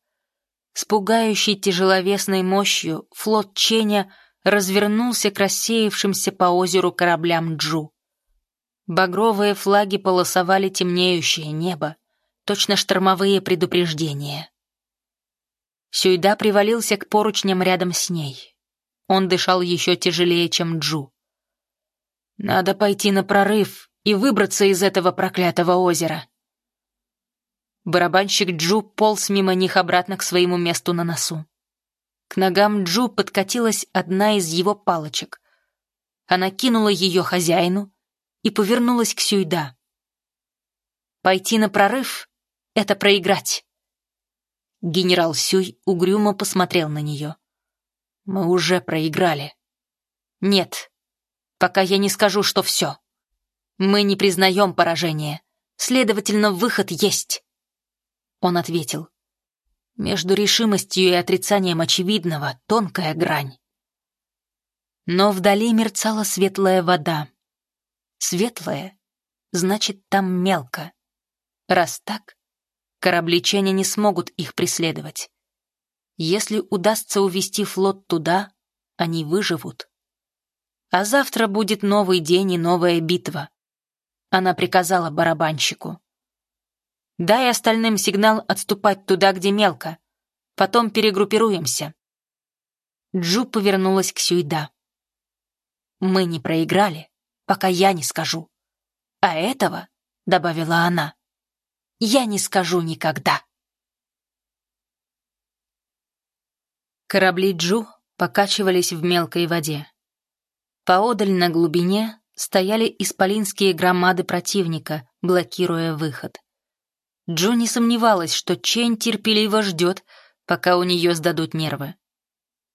С пугающей тяжеловесной мощью флот Ченя развернулся к рассеявшимся по озеру кораблям Джу. Багровые флаги полосовали темнеющее небо, точно штормовые предупреждения. Сюйда привалился к поручням рядом с ней. Он дышал еще тяжелее, чем Джу. «Надо пойти на прорыв и выбраться из этого проклятого озера». Барабанщик Джу полз мимо них обратно к своему месту на носу. К ногам Джу подкатилась одна из его палочек. Она кинула ее хозяину и повернулась к Сюйда. «Пойти на прорыв — это проиграть». Генерал Сюй угрюмо посмотрел на нее. «Мы уже проиграли». «Нет, пока я не скажу, что все. Мы не признаем поражение, следовательно, выход есть». Он ответил. «Между решимостью и отрицанием очевидного тонкая грань». Но вдали мерцала светлая вода. Светлая, значит, там мелко. Раз так, корабличане не смогут их преследовать. Если удастся увести флот туда, они выживут. А завтра будет новый день и новая битва. Она приказала барабанщику. «Дай остальным сигнал отступать туда, где мелко. Потом перегруппируемся». Джу повернулась к Сюйда. «Мы не проиграли, пока я не скажу. А этого, — добавила она, — я не скажу никогда». Корабли Джу покачивались в мелкой воде. Поодаль на глубине стояли исполинские громады противника, блокируя выход. Джу не сомневалась, что Чень терпеливо ждет, пока у нее сдадут нервы.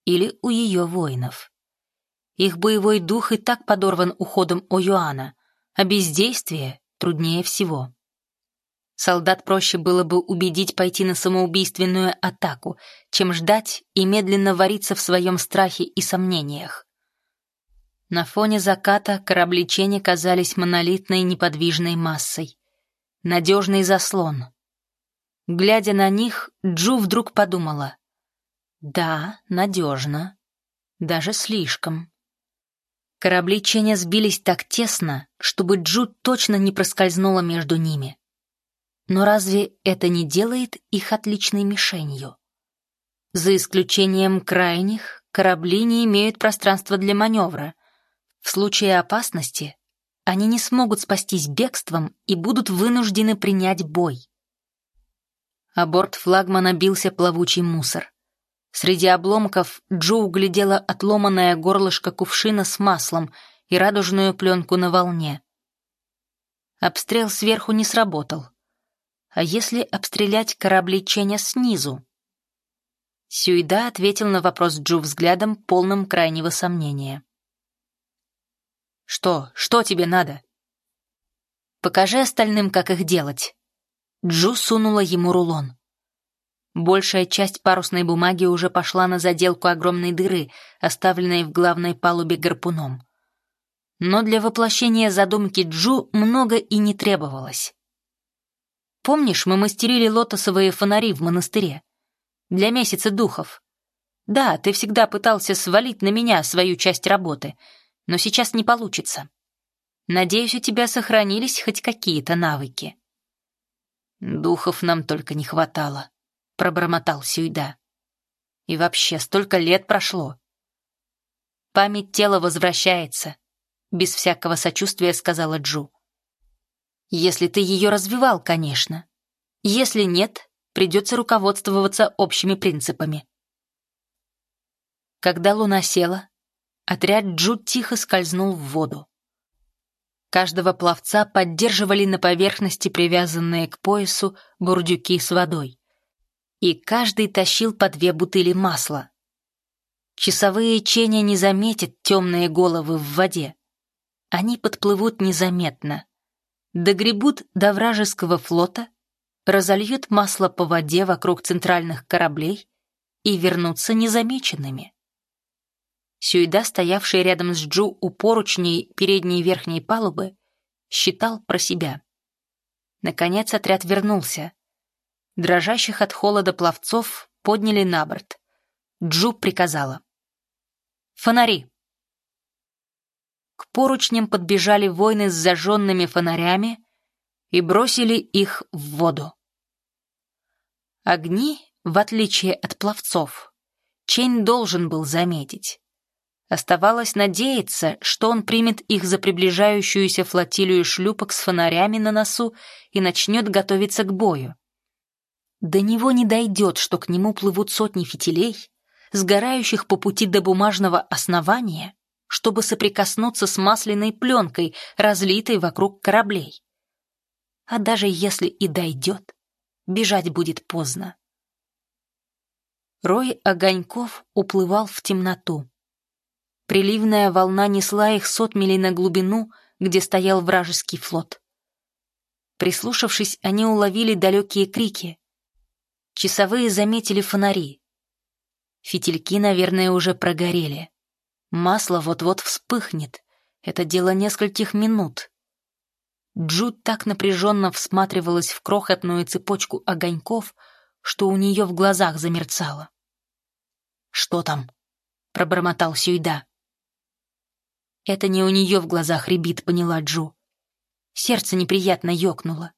Или у ее воинов. Их боевой дух и так подорван уходом О'Юана, а бездействие труднее всего. Солдат проще было бы убедить пойти на самоубийственную атаку, чем ждать и медленно вариться в своем страхе и сомнениях. На фоне заката корабли Чени казались монолитной неподвижной массой. Надежный заслон. Глядя на них, Джу вдруг подумала. Да, надежно. Даже слишком. Корабли Ченя сбились так тесно, чтобы Джу точно не проскользнула между ними. Но разве это не делает их отличной мишенью? За исключением крайних, корабли не имеют пространства для маневра. В случае опасности они не смогут спастись бегством и будут вынуждены принять бой. А борт флагмана бился плавучий мусор. Среди обломков Джо углядела отломанное горлышко кувшина с маслом и радужную пленку на волне. Обстрел сверху не сработал. А если обстрелять корабли Ченя снизу? Сюида ответил на вопрос Джу взглядом, полным крайнего сомнения. «Что? Что тебе надо?» «Покажи остальным, как их делать». Джу сунула ему рулон. Большая часть парусной бумаги уже пошла на заделку огромной дыры, оставленной в главной палубе гарпуном. Но для воплощения задумки Джу много и не требовалось. Помнишь, мы мастерили лотосовые фонари в монастыре? Для месяца духов. Да, ты всегда пытался свалить на меня свою часть работы, но сейчас не получится. Надеюсь, у тебя сохранились хоть какие-то навыки. Духов нам только не хватало, пробормотал Сюйда. И вообще, столько лет прошло. Память тела возвращается, без всякого сочувствия сказала Джу. Если ты ее развивал, конечно. Если нет, придется руководствоваться общими принципами. Когда луна села, отряд Джуд тихо скользнул в воду. Каждого пловца поддерживали на поверхности привязанные к поясу бурдюки с водой. И каждый тащил по две бутыли масла. Часовые чения не заметят темные головы в воде. Они подплывут незаметно, догребут до вражеского флота, разольют масло по воде вокруг центральных кораблей и вернутся незамеченными. Сюйда, стоявший рядом с Джу у поручней передней верхней палубы, считал про себя. Наконец отряд вернулся. Дрожащих от холода пловцов подняли на борт. Джу приказала. «Фонари!» К поручням подбежали воины с зажженными фонарями и бросили их в воду. Огни, в отличие от пловцов, Чейн должен был заметить. Оставалось надеяться, что он примет их за приближающуюся флотилию шлюпок с фонарями на носу и начнет готовиться к бою. До него не дойдет, что к нему плывут сотни фитилей, сгорающих по пути до бумажного основания, чтобы соприкоснуться с масляной пленкой, разлитой вокруг кораблей. А даже если и дойдет, бежать будет поздно. Рой огоньков уплывал в темноту. Приливная волна несла их сот милей на глубину, где стоял вражеский флот. Прислушавшись, они уловили далекие крики. Часовые заметили фонари. Фитильки, наверное, уже прогорели. Масло вот-вот вспыхнет. Это дело нескольких минут. Джуд так напряженно всматривалась в крохотную цепочку огоньков, что у нее в глазах замерцало. «Что там?» — пробормотал Сюйда. Это не у нее в глазах рябит, поняла Джу. Сердце неприятно ёкнуло.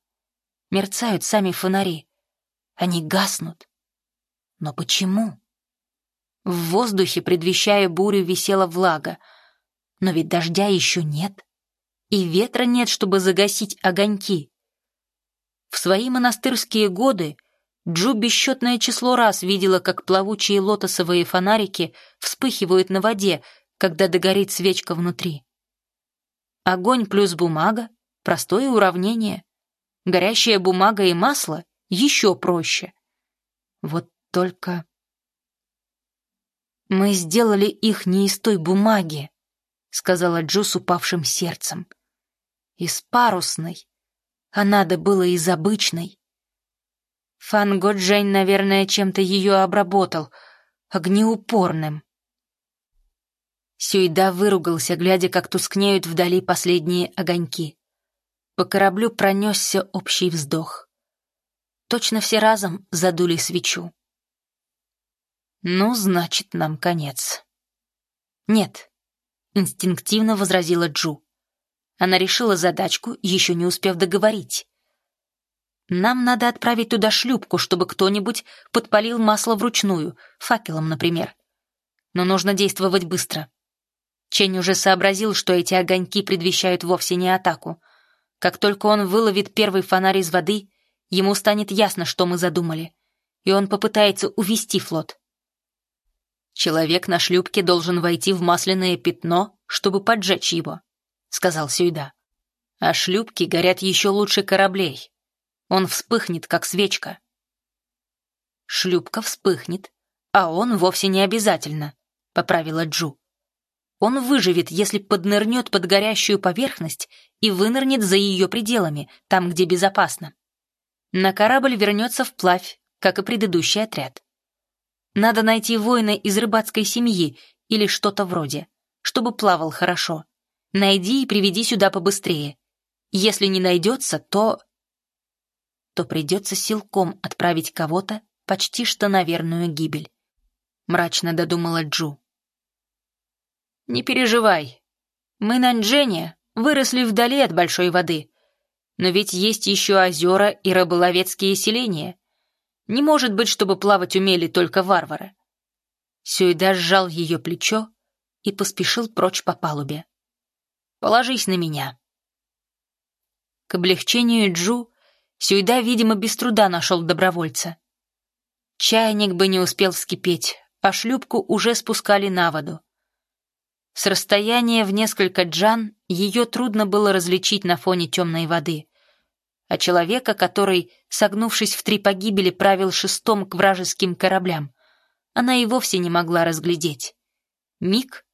Мерцают сами фонари. Они гаснут. Но почему? В воздухе, предвещая бурю, висела влага. Но ведь дождя еще нет. И ветра нет, чтобы загасить огоньки. В свои монастырские годы Джу бесчетное число раз видела, как плавучие лотосовые фонарики вспыхивают на воде, когда догорит свечка внутри. Огонь плюс бумага — простое уравнение. Горящая бумага и масло — еще проще. Вот только... «Мы сделали их не из той бумаги», — сказала Джо с упавшим сердцем. «Из парусной. А надо было из обычной». Фан Годжень, наверное, чем-то ее обработал, огнеупорным. Сюйда выругался, глядя, как тускнеют вдали последние огоньки. По кораблю пронесся общий вздох. Точно все разом задули свечу. «Ну, значит, нам конец». «Нет», — инстинктивно возразила Джу. Она решила задачку, еще не успев договорить. «Нам надо отправить туда шлюпку, чтобы кто-нибудь подпалил масло вручную, факелом, например. Но нужно действовать быстро. Чень уже сообразил, что эти огоньки предвещают вовсе не атаку. Как только он выловит первый фонарь из воды, ему станет ясно, что мы задумали, и он попытается увести флот. «Человек на шлюпке должен войти в масляное пятно, чтобы поджечь его», — сказал Сюйда. «А шлюпки горят еще лучше кораблей. Он вспыхнет, как свечка». «Шлюпка вспыхнет, а он вовсе не обязательно», — поправила Джу. Он выживет, если поднырнет под горящую поверхность и вынырнет за ее пределами, там, где безопасно. На корабль вернется вплавь, как и предыдущий отряд. Надо найти воина из рыбацкой семьи или что-то вроде, чтобы плавал хорошо. Найди и приведи сюда побыстрее. Если не найдется, то... то придется силком отправить кого-то почти что на верную гибель. Мрачно додумала Джу. «Не переживай. Мы на Нджене выросли вдали от большой воды. Но ведь есть еще озера и рыболовецкие селения. Не может быть, чтобы плавать умели только варвары». Сюйда сжал ее плечо и поспешил прочь по палубе. «Положись на меня». К облегчению Джу Сюйда, видимо, без труда нашел добровольца. Чайник бы не успел вскипеть, а шлюпку уже спускали на воду. С расстояния в несколько джан ее трудно было различить на фоне темной воды. А человека, который, согнувшись в три погибели, правил шестом к вражеским кораблям, она и вовсе не могла разглядеть. Миг,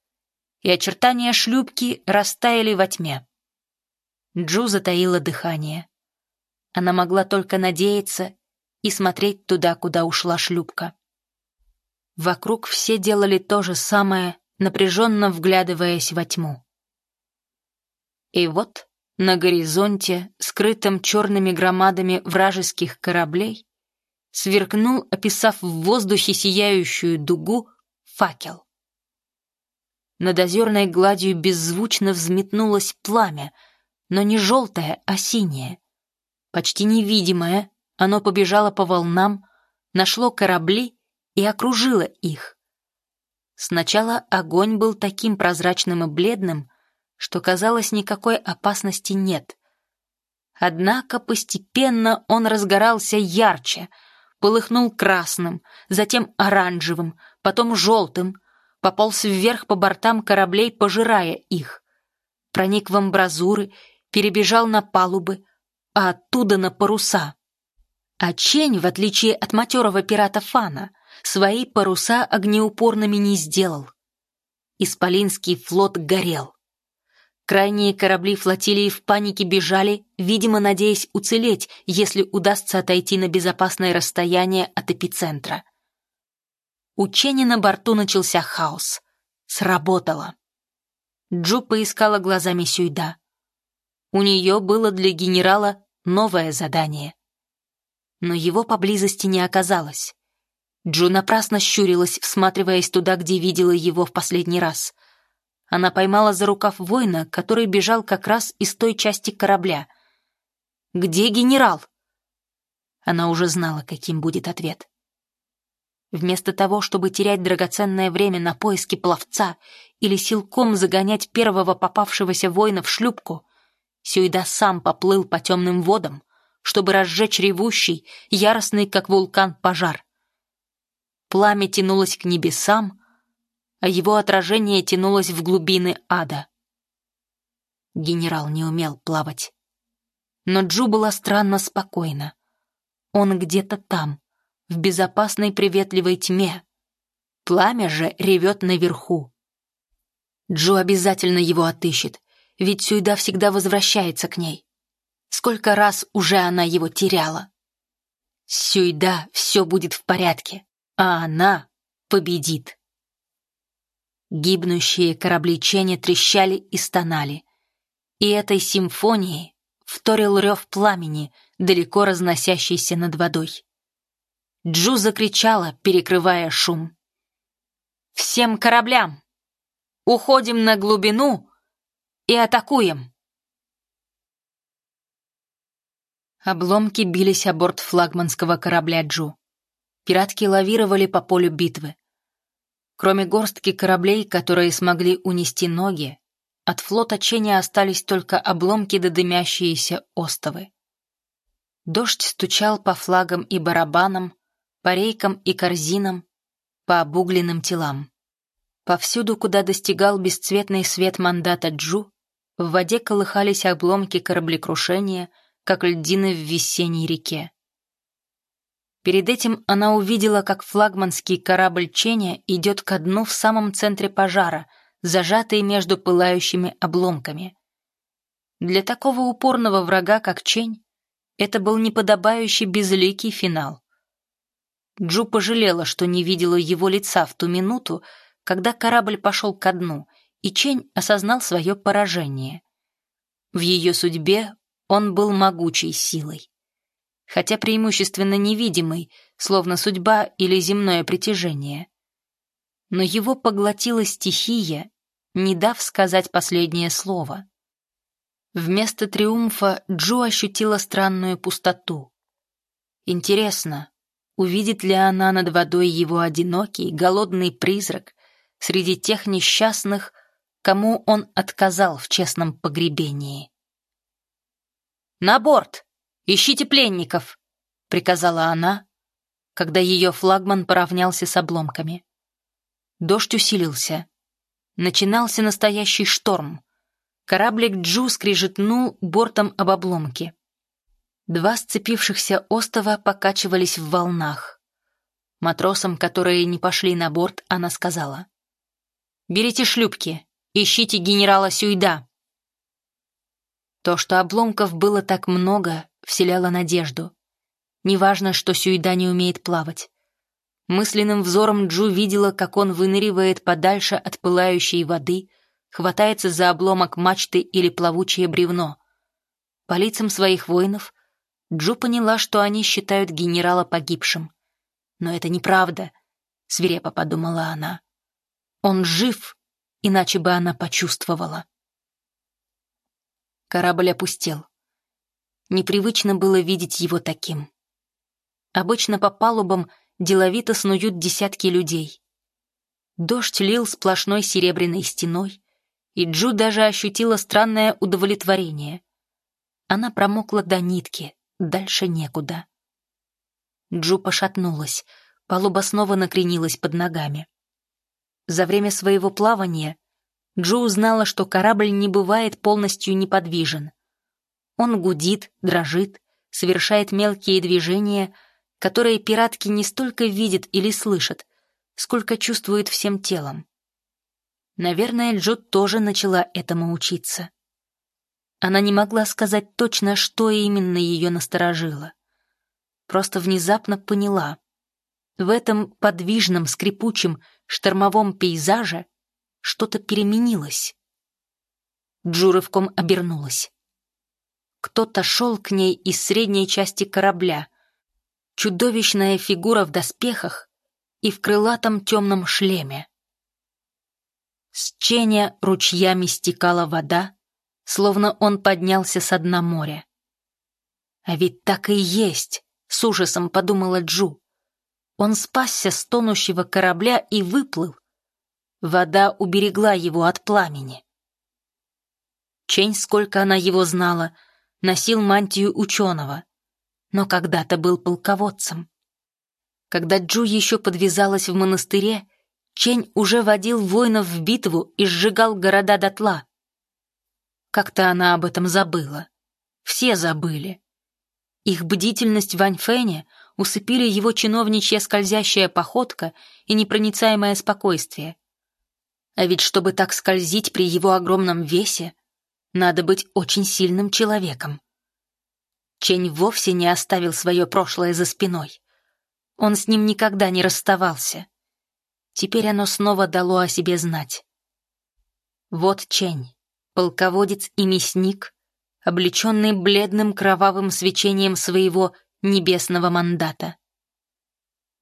и очертания шлюпки растаяли во тьме. Джу затаила дыхание. Она могла только надеяться и смотреть туда, куда ушла шлюпка. Вокруг все делали то же самое, напряженно вглядываясь во тьму. И вот на горизонте, скрытом черными громадами вражеских кораблей, сверкнул, описав в воздухе сияющую дугу, факел. Над озерной гладью беззвучно взметнулось пламя, но не желтое, а синее. Почти невидимое, оно побежало по волнам, нашло корабли и окружило их. Сначала огонь был таким прозрачным и бледным, что казалось, никакой опасности нет. Однако постепенно он разгорался ярче, полыхнул красным, затем оранжевым, потом желтым, пополз вверх по бортам кораблей, пожирая их. Проник в амбразуры, перебежал на палубы, а оттуда на паруса. А Чень, в отличие от матерого пирата Фана, свои паруса огнеупорными не сделал. Исполинский флот горел. Крайние корабли флотилии в панике бежали, видимо, надеясь уцелеть, если удастся отойти на безопасное расстояние от эпицентра. У Чени на борту начался хаос. Сработало. Джу поискала глазами Сюйда. У нее было для генерала новое задание. Но его поблизости не оказалось. Джу напрасно щурилась, всматриваясь туда, где видела его в последний раз. Она поймала за рукав воина, который бежал как раз из той части корабля. «Где генерал?» Она уже знала, каким будет ответ. Вместо того, чтобы терять драгоценное время на поиски пловца или силком загонять первого попавшегося воина в шлюпку, Сюйда сам поплыл по темным водам, чтобы разжечь ревущий, яростный, как вулкан, пожар. Пламя тянулось к небесам, а его отражение тянулось в глубины ада. Генерал не умел плавать. Но Джу была странно спокойна. Он где-то там, в безопасной приветливой тьме. Пламя же ревет наверху. Джо обязательно его отыщет, ведь Сюйда всегда возвращается к ней. Сколько раз уже она его теряла. Сюйда все будет в порядке, а она победит. Гибнущие корабли Ченя трещали и стонали. И этой симфонии вторил рев пламени, далеко разносящийся над водой. Джу закричала, перекрывая шум. «Всем кораблям! Уходим на глубину и атакуем!» Обломки бились о борт флагманского корабля Джу. Пиратки лавировали по полю битвы. Кроме горстки кораблей, которые смогли унести ноги, от флота Ченя остались только обломки да дымящиеся остовы. Дождь стучал по флагам и барабанам, по рейкам и корзинам, по обугленным телам. Повсюду, куда достигал бесцветный свет мандата Джу, в воде колыхались обломки кораблекрушения, как льдины в весенней реке. Перед этим она увидела, как флагманский корабль Ченя идет ко дну в самом центре пожара, зажатый между пылающими обломками. Для такого упорного врага, как Чень, это был неподобающий безликий финал. Джу пожалела, что не видела его лица в ту минуту, когда корабль пошел ко дну, и Чень осознал свое поражение. В ее судьбе он был могучей силой. Хотя преимущественно невидимой, словно судьба или земное притяжение. Но его поглотила стихия, не дав сказать последнее слово. Вместо триумфа Джу ощутила странную пустоту. Интересно, Увидит ли она над водой его одинокий, голодный призрак среди тех несчастных, кому он отказал в честном погребении? «На борт! Ищите пленников!» — приказала она, когда ее флагман поравнялся с обломками. Дождь усилился. Начинался настоящий шторм. Кораблик Джу скрижетнул бортом об обломки. Два сцепившихся остова покачивались в волнах. Матросам, которые не пошли на борт, она сказала. «Берите шлюпки, ищите генерала Сюйда». То, что обломков было так много, вселяло надежду. Неважно, что Сюйда не умеет плавать. Мысленным взором Джу видела, как он выныривает подальше от пылающей воды, хватается за обломок мачты или плавучее бревно. По лицам своих воинов Джу поняла, что они считают генерала погибшим. Но это неправда, свирепо подумала она. Он жив, иначе бы она почувствовала. Корабль опустел. Непривычно было видеть его таким. Обычно по палубам деловито снуют десятки людей. Дождь лил сплошной серебряной стеной, и Джу даже ощутила странное удовлетворение. Она промокла до нитки, дальше некуда. Джу пошатнулась, палуба снова накренилась под ногами. За время своего плавания Джу узнала, что корабль не бывает полностью неподвижен. Он гудит, дрожит, совершает мелкие движения, которые пиратки не столько видят или слышат, сколько чувствуют всем телом. Наверное, Джо тоже начала этому учиться. Она не могла сказать точно, что именно ее насторожило. Просто внезапно поняла. В этом подвижном, скрипучем, штормовом пейзаже что-то переменилось. Джу рывком обернулась. Кто-то шел к ней из средней части корабля. Чудовищная фигура в доспехах и в крылатом темном шлеме. С ченя ручьями стекала вода, словно он поднялся с дна моря. А ведь так и есть, с ужасом подумала Джу. Он спасся с тонущего корабля и выплыл. Вода уберегла его от пламени. Чень, сколько она его знала, носил мантию ученого, но когда-то был полководцем. Когда Джу еще подвязалась в монастыре, Чень уже водил воинов в битву и сжигал города дотла. Как-то она об этом забыла. Все забыли. Их бдительность в Аньфэне усыпили его чиновничья скользящая походка и непроницаемое спокойствие. А ведь чтобы так скользить при его огромном весе, надо быть очень сильным человеком. Чень вовсе не оставил свое прошлое за спиной. Он с ним никогда не расставался. Теперь оно снова дало о себе знать. Вот Чень, полководец и мясник, облеченный бледным кровавым свечением своего небесного мандата.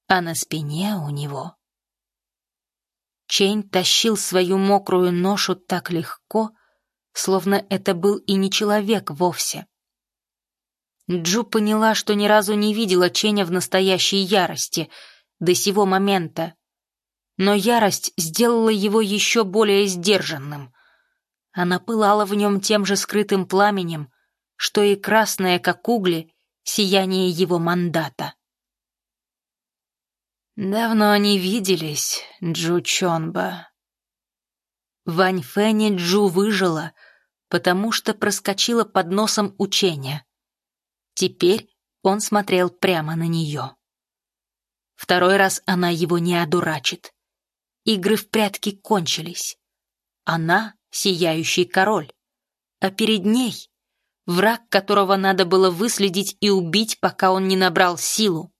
А на спине у него... Чень тащил свою мокрую ношу так легко, словно это был и не человек вовсе. Джу поняла, что ни разу не видела Ченя в настоящей ярости до сего момента. Но ярость сделала его еще более сдержанным. Она пылала в нем тем же скрытым пламенем, что и красное, как угли, сияние его мандата. «Давно не виделись, Джу Чонба». Вань Фэни Джу выжила, потому что проскочила под носом учения. Теперь он смотрел прямо на нее. Второй раз она его не одурачит. Игры в прятки кончились. Она — сияющий король, а перед ней — враг, которого надо было выследить и убить, пока он не набрал силу.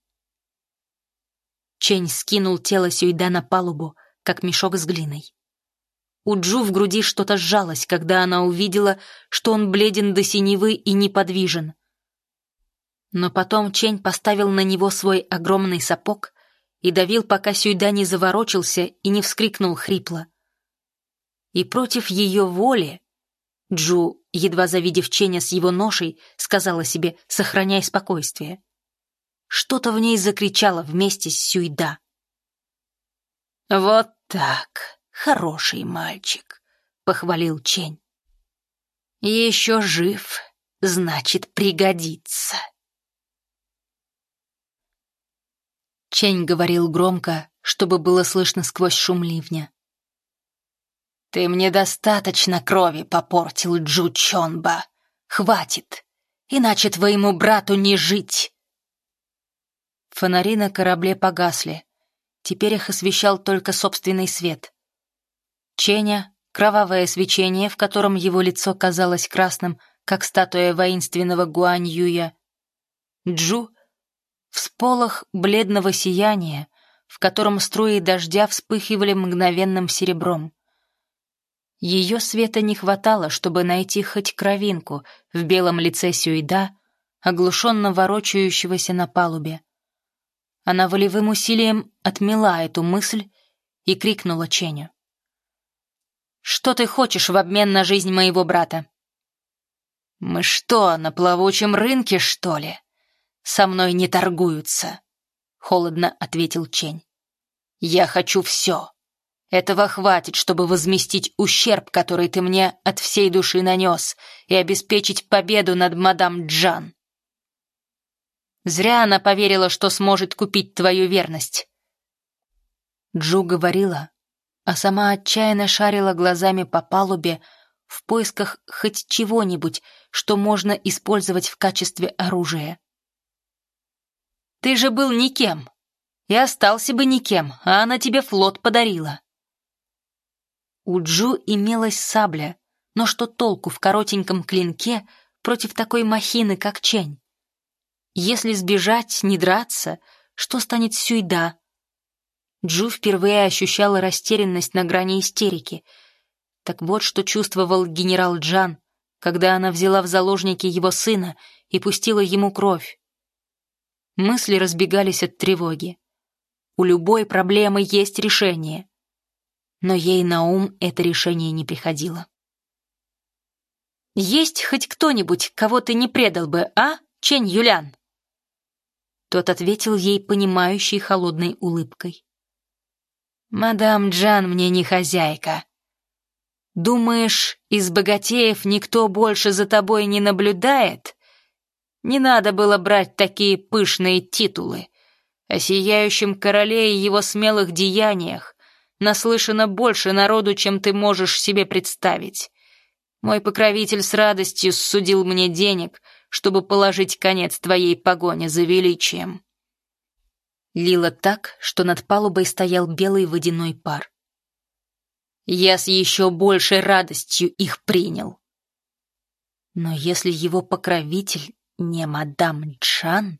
Чень скинул тело Сюйда на палубу, как мешок с глиной. У Джу в груди что-то сжалось, когда она увидела, что он бледен до синевы и неподвижен. Но потом Чень поставил на него свой огромный сапог и давил, пока Сюйда не заворочился и не вскрикнул хрипло. И против ее воли Джу, едва завидев Ченя с его ношей, сказала себе «сохраняй спокойствие». Что-то в ней закричало вместе с Сюйда. «Вот так, хороший мальчик», — похвалил Чень. «Еще жив, значит, пригодится». Чень говорил громко, чтобы было слышно сквозь шум ливня. «Ты мне достаточно крови попортил, Джу Чонба. Хватит, иначе твоему брату не жить!» Фонари на корабле погасли. Теперь их освещал только собственный свет. Ченя, кровавое свечение, в котором его лицо казалось красным, как статуя воинственного Гуань Юя. Джу — Всполох бледного сияния, в котором струи дождя вспыхивали мгновенным серебром. Ее света не хватало, чтобы найти хоть кровинку в белом лице Сюида, оглушенно ворочающегося на палубе. Она волевым усилием отмела эту мысль и крикнула Ченю. «Что ты хочешь в обмен на жизнь моего брата?» «Мы что, на плавучем рынке, что ли?» «Со мной не торгуются», — холодно ответил Чень. «Я хочу все. Этого хватит, чтобы возместить ущерб, который ты мне от всей души нанес, и обеспечить победу над мадам Джан. Зря она поверила, что сможет купить твою верность. Джу говорила, а сама отчаянно шарила глазами по палубе в поисках хоть чего-нибудь, что можно использовать в качестве оружия. «Ты же был никем, и остался бы никем, а она тебе флот подарила. У Джу имелась сабля, но что толку в коротеньком клинке против такой махины, как Чень? Если сбежать, не драться, что станет Сюйда? Джу впервые ощущала растерянность на грани истерики. Так вот, что чувствовал генерал Джан, когда она взяла в заложники его сына и пустила ему кровь. Мысли разбегались от тревоги. У любой проблемы есть решение но ей на ум это решение не приходило. «Есть хоть кто-нибудь, кого ты не предал бы, а, Чень Юлян?» Тот ответил ей понимающей холодной улыбкой. «Мадам Джан мне не хозяйка. Думаешь, из богатеев никто больше за тобой не наблюдает? Не надо было брать такие пышные титулы. О сияющем короле и его смелых деяниях наслышано больше народу, чем ты можешь себе представить. Мой покровитель с радостью судил мне денег, чтобы положить конец твоей погоне за величием. Лило так, что над палубой стоял белый водяной пар. Я с еще большей радостью их принял. Но если его покровитель не мадам Джан...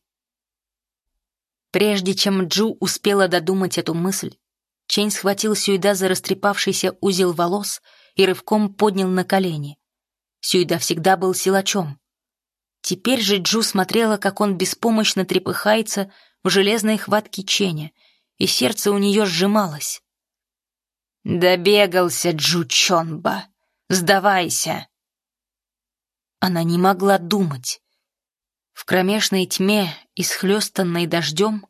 Прежде чем Джу успела додумать эту мысль, Чейн схватил Сюйда за растрепавшийся узел волос и рывком поднял на колени. Сюйда всегда был силачом. Теперь же Джу смотрела, как он беспомощно трепыхается в железной хватке Ченя, и сердце у нее сжималось. «Добегался, Джу Чонба! Сдавайся!» Она не могла думать. В кромешной тьме, исхлестанной дождем,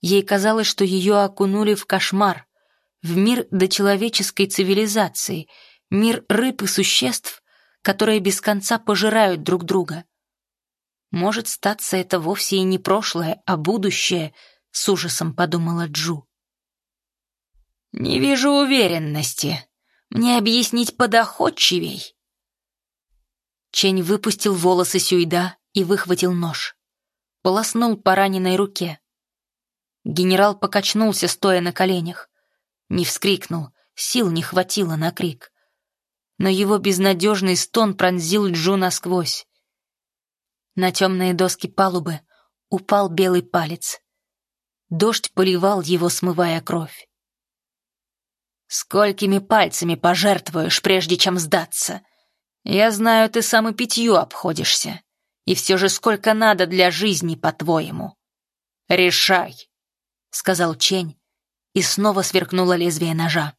ей казалось, что ее окунули в кошмар, в мир дочеловеческой цивилизации, мир рыб и существ, которые без конца пожирают друг друга. Может, статься это вовсе и не прошлое, а будущее, с ужасом подумала Джу. «Не вижу уверенности. Мне объяснить подоходчивей?» Чень выпустил волосы Сюйда и выхватил нож. Полоснул по раненой руке. Генерал покачнулся, стоя на коленях не вскрикнул, сил не хватило на крик. Но его безнадежный стон пронзил Джу насквозь. На темные доски палубы упал белый палец. Дождь поливал его, смывая кровь. «Сколькими пальцами пожертвуешь, прежде чем сдаться? Я знаю, ты сам и питью обходишься. И все же сколько надо для жизни, по-твоему?» «Решай», — сказал Чень, и снова сверкнуло лезвие ножа.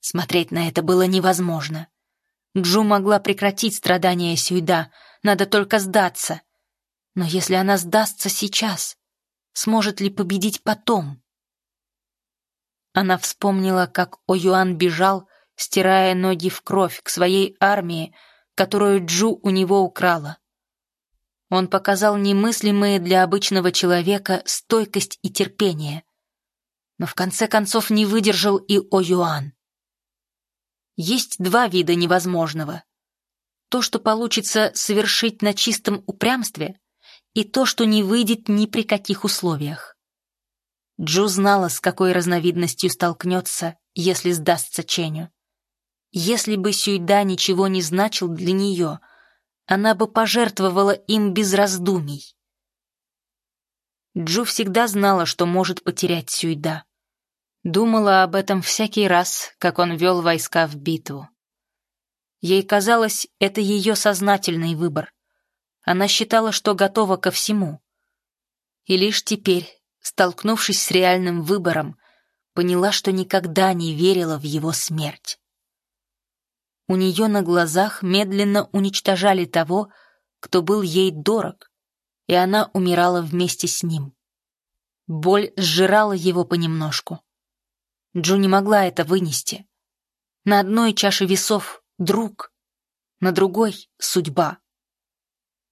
Смотреть на это было невозможно. Джу могла прекратить страдания Сюйда, надо только сдаться. Но если она сдастся сейчас, сможет ли победить потом? Она вспомнила, как О'Юан бежал, стирая ноги в кровь к своей армии, которую Джу у него украла. Он показал немыслимые для обычного человека стойкость и терпение но в конце концов не выдержал и О-Юан. Есть два вида невозможного. То, что получится совершить на чистом упрямстве, и то, что не выйдет ни при каких условиях. Джу знала, с какой разновидностью столкнется, если сдастся Ченю. Если бы Сюйда ничего не значил для нее, она бы пожертвовала им без раздумий. Джу всегда знала, что может потерять Сюйда. Думала об этом всякий раз, как он вел войска в битву. Ей казалось, это ее сознательный выбор. Она считала, что готова ко всему. И лишь теперь, столкнувшись с реальным выбором, поняла, что никогда не верила в его смерть. У нее на глазах медленно уничтожали того, кто был ей дорог, и она умирала вместе с ним. Боль сжирала его понемножку. Джу не могла это вынести. На одной чаше весов — друг, на другой — судьба.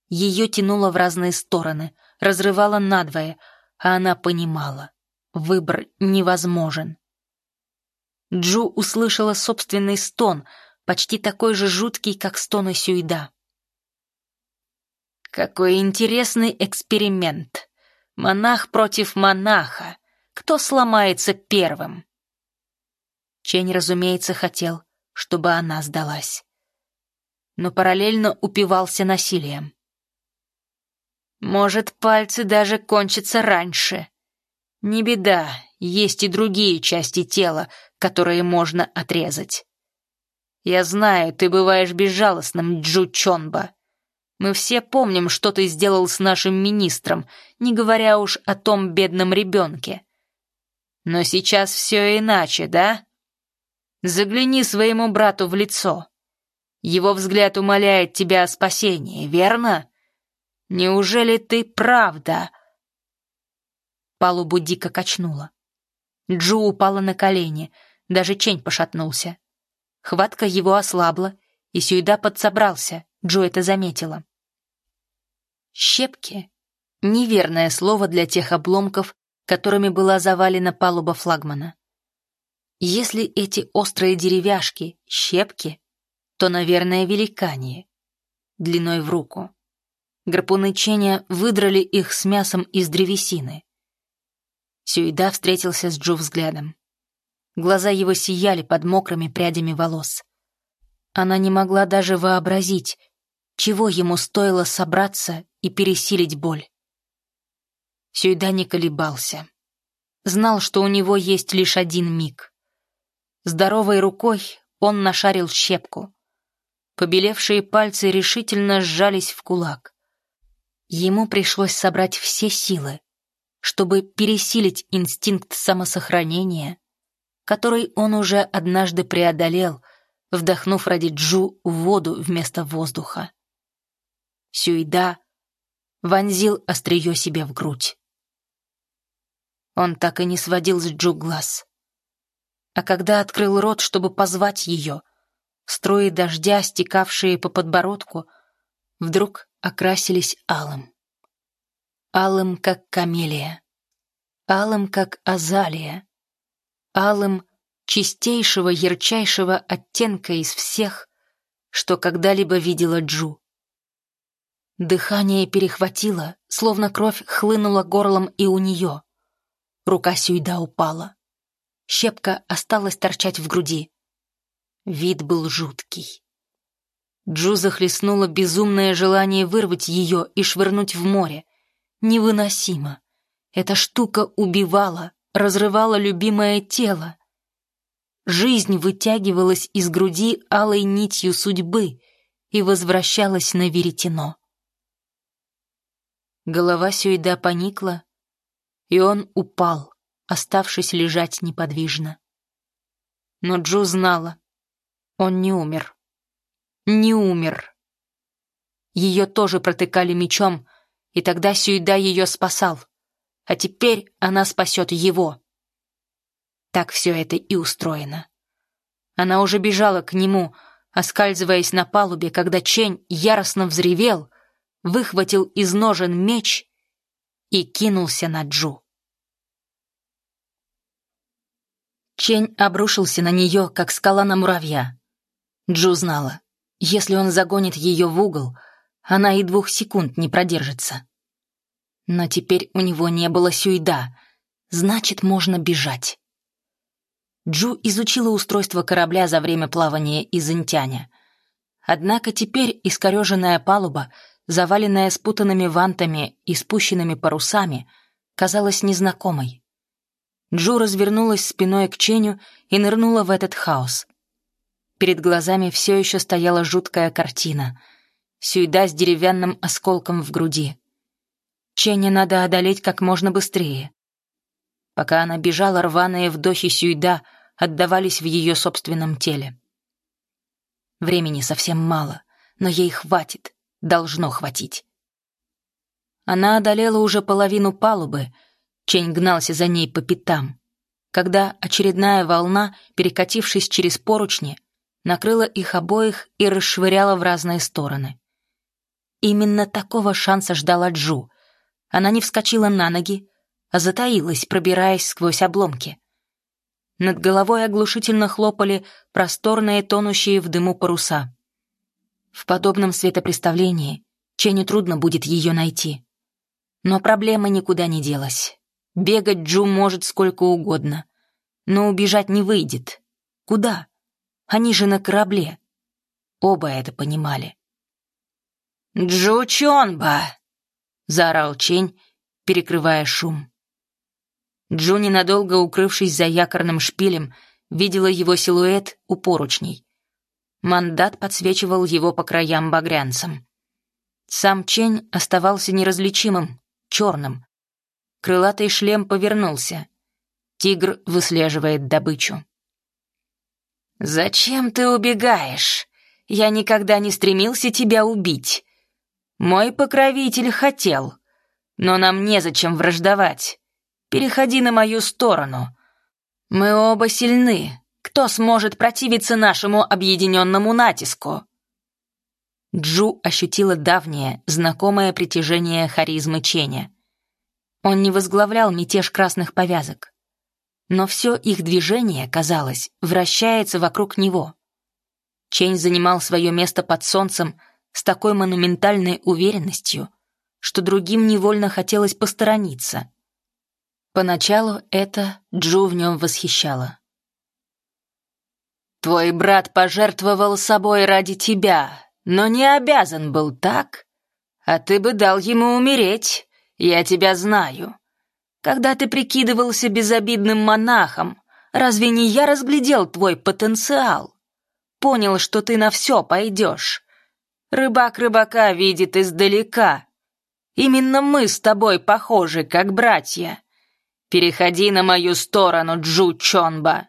Ее тянуло в разные стороны, разрывало надвое, а она понимала — выбор невозможен. Джу услышала собственный стон, почти такой же жуткий, как стоны Сюида. «Какой интересный эксперимент! Монах против монаха! Кто сломается первым?» Чень, разумеется, хотел, чтобы она сдалась. Но параллельно упивался насилием. Может, пальцы даже кончатся раньше. Не беда, есть и другие части тела, которые можно отрезать. Я знаю, ты бываешь безжалостным, Джу Чонба. Мы все помним, что ты сделал с нашим министром, не говоря уж о том бедном ребенке. Но сейчас все иначе, да? Загляни своему брату в лицо. Его взгляд умоляет тебя о спасении, верно? Неужели ты правда?» Палубу дико качнула. Джу упала на колени, даже Чень пошатнулся. Хватка его ослабла, и Сюйда подсобрался, Джу это заметила. «Щепки» — неверное слово для тех обломков, которыми была завалена палуба флагмана. Если эти острые деревяшки — щепки, то, наверное, великанье, длиной в руку. Гарпуны Ченя выдрали их с мясом из древесины. Сюида встретился с Джо взглядом. Глаза его сияли под мокрыми прядями волос. Она не могла даже вообразить, чего ему стоило собраться и пересилить боль. Сюида не колебался. Знал, что у него есть лишь один миг. Здоровой рукой он нашарил щепку. Побелевшие пальцы решительно сжались в кулак. Ему пришлось собрать все силы, чтобы пересилить инстинкт самосохранения, который он уже однажды преодолел, вдохнув ради Джу воду вместо воздуха. Сюида вонзил острие себе в грудь. Он так и не сводил с Джу глаз. А когда открыл рот, чтобы позвать ее, струи дождя, стекавшие по подбородку, вдруг окрасились алым. Алым, как камелия. Алым, как азалия. Алым чистейшего, ярчайшего оттенка из всех, что когда-либо видела Джу. Дыхание перехватило, словно кровь хлынула горлом и у нее. Рука Сюйда упала. Щепка осталась торчать в груди. Вид был жуткий. Джу захлестнуло безумное желание вырвать ее и швырнуть в море. Невыносимо. Эта штука убивала, разрывала любимое тело. Жизнь вытягивалась из груди алой нитью судьбы и возвращалась на веретено. Голова Сюйда поникла, и он упал, оставшись лежать неподвижно. Но Джу знала, он не умер не умер. Ее тоже протыкали мечом, и тогда Сюйда ее спасал. А теперь она спасет его. Так все это и устроено. Она уже бежала к нему, оскальзываясь на палубе, когда Чень яростно взревел, выхватил из ножен меч и кинулся на Джу. Чень обрушился на нее, как скала на муравья. Джу знала. Если он загонит ее в угол, она и двух секунд не продержится. Но теперь у него не было сюйда, значит, можно бежать. Джу изучила устройство корабля за время плавания из Интяня. Однако теперь искореженная палуба, заваленная спутанными вантами и спущенными парусами, казалась незнакомой. Джу развернулась спиной к Ченю и нырнула в этот хаос. Перед глазами все еще стояла жуткая картина. Сюйда с деревянным осколком в груди. Ченни надо одолеть как можно быстрее. Пока она бежала, рваные вдохи Сюйда отдавались в ее собственном теле. Времени совсем мало, но ей хватит, должно хватить. Она одолела уже половину палубы, Чень гнался за ней по пятам. когда очередная волна, перекатившись через поручни, накрыла их обоих и расшвыряла в разные стороны. Именно такого шанса ждала Джу. Она не вскочила на ноги, а затаилась, пробираясь сквозь обломки. Над головой оглушительно хлопали просторные, тонущие в дыму паруса. В подобном светопреставлении Ченю трудно будет ее найти. Но проблема никуда не делась. Бегать Джу может сколько угодно, но убежать не выйдет. Куда? Они же на корабле. Оба это понимали. «Джу Чонба!» — заорал Чень, перекрывая шум. Джу, ненадолго укрывшись за якорным шпилем, видела его силуэт у поручней. Мандат подсвечивал его по краям багрянцем. Сам Чень оставался неразличимым, черным. Крылатый шлем повернулся. Тигр выслеживает добычу. «Зачем ты убегаешь? Я никогда не стремился тебя убить. Мой покровитель хотел, но нам незачем враждовать. Переходи на мою сторону. Мы оба сильны. Кто сможет противиться нашему объединенному натиску?» Джу ощутила давнее, знакомое притяжение харизмы Ченя. Он не возглавлял мятеж красных повязок. Но все их движение, казалось, вращается вокруг него. Чень занимал свое место под солнцем с такой монументальной уверенностью, что другим невольно хотелось посторониться. Поначалу это Джу в нем восхищало. «Твой брат пожертвовал собой ради тебя, но не обязан был так, а ты бы дал ему умереть, я тебя знаю. Когда ты прикидывался безобидным монахом, разве не я разглядел твой потенциал? Понял, что ты на все пойдешь. Рыбак рыбака видит издалека. Именно мы с тобой похожи, как братья». Переходи на мою сторону, Джу Чонба.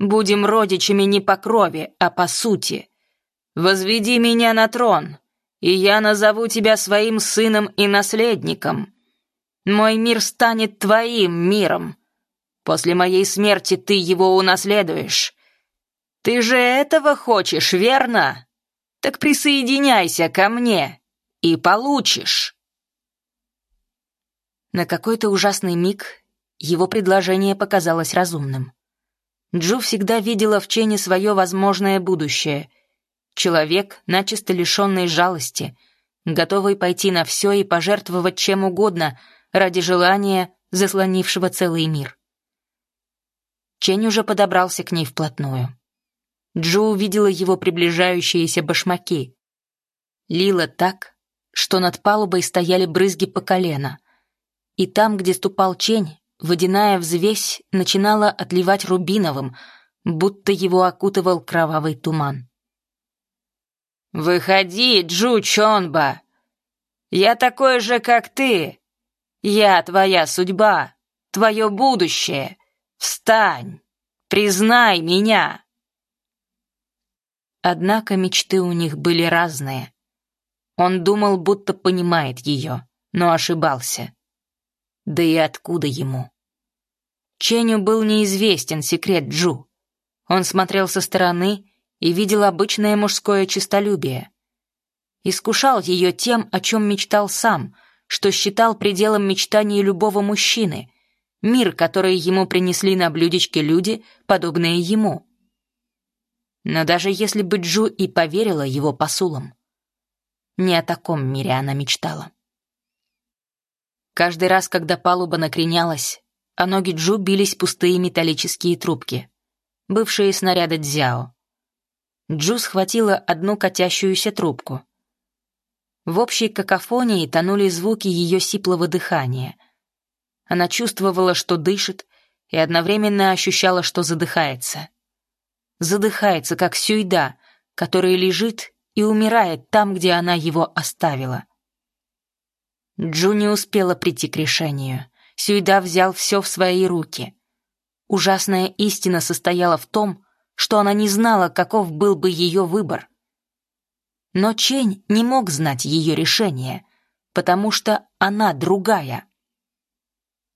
Будем родичами не по крови, а по сути. Возведи меня на трон, и я назову тебя своим сыном и наследником. Мой мир станет твоим миром. После моей смерти ты его унаследуешь. Ты же этого хочешь, верно? Так присоединяйся ко мне и получишь. На какой-то ужасный миг его предложение показалось разумным. Джу всегда видела в Чене свое возможное будущее. Человек, начисто лишенный жалости, готовый пойти на все и пожертвовать чем угодно ради желания, заслонившего целый мир. Чень уже подобрался к ней вплотную. Джу увидела его приближающиеся башмаки. Лила так, что над палубой стояли брызги по колено. И там, где ступал Чень, Водяная взвесь начинала отливать рубиновым, будто его окутывал кровавый туман. «Выходи, Джу Чонба! Я такой же, как ты! Я твоя судьба, твое будущее! Встань! Признай меня!» Однако мечты у них были разные. Он думал, будто понимает ее, но ошибался. Да и откуда ему? Ченю был неизвестен секрет Джу. Он смотрел со стороны и видел обычное мужское честолюбие. Искушал ее тем, о чем мечтал сам, что считал пределом мечтаний любого мужчины, мир, который ему принесли на блюдечке люди, подобные ему. Но даже если бы Джу и поверила его посулам, не о таком мире она мечтала. Каждый раз, когда палуба накренялась, а ноги Джу бились пустые металлические трубки, бывшие снаряды Дзяо. Джу схватила одну катящуюся трубку. В общей какофонии тонули звуки ее сиплого дыхания. Она чувствовала, что дышит, и одновременно ощущала, что задыхается. Задыхается, как сюйда, который лежит и умирает там, где она его оставила. Джу не успела прийти к решению. Сюйда взял все в свои руки. Ужасная истина состояла в том, что она не знала, каков был бы ее выбор. Но Чень не мог знать ее решение, потому что она другая.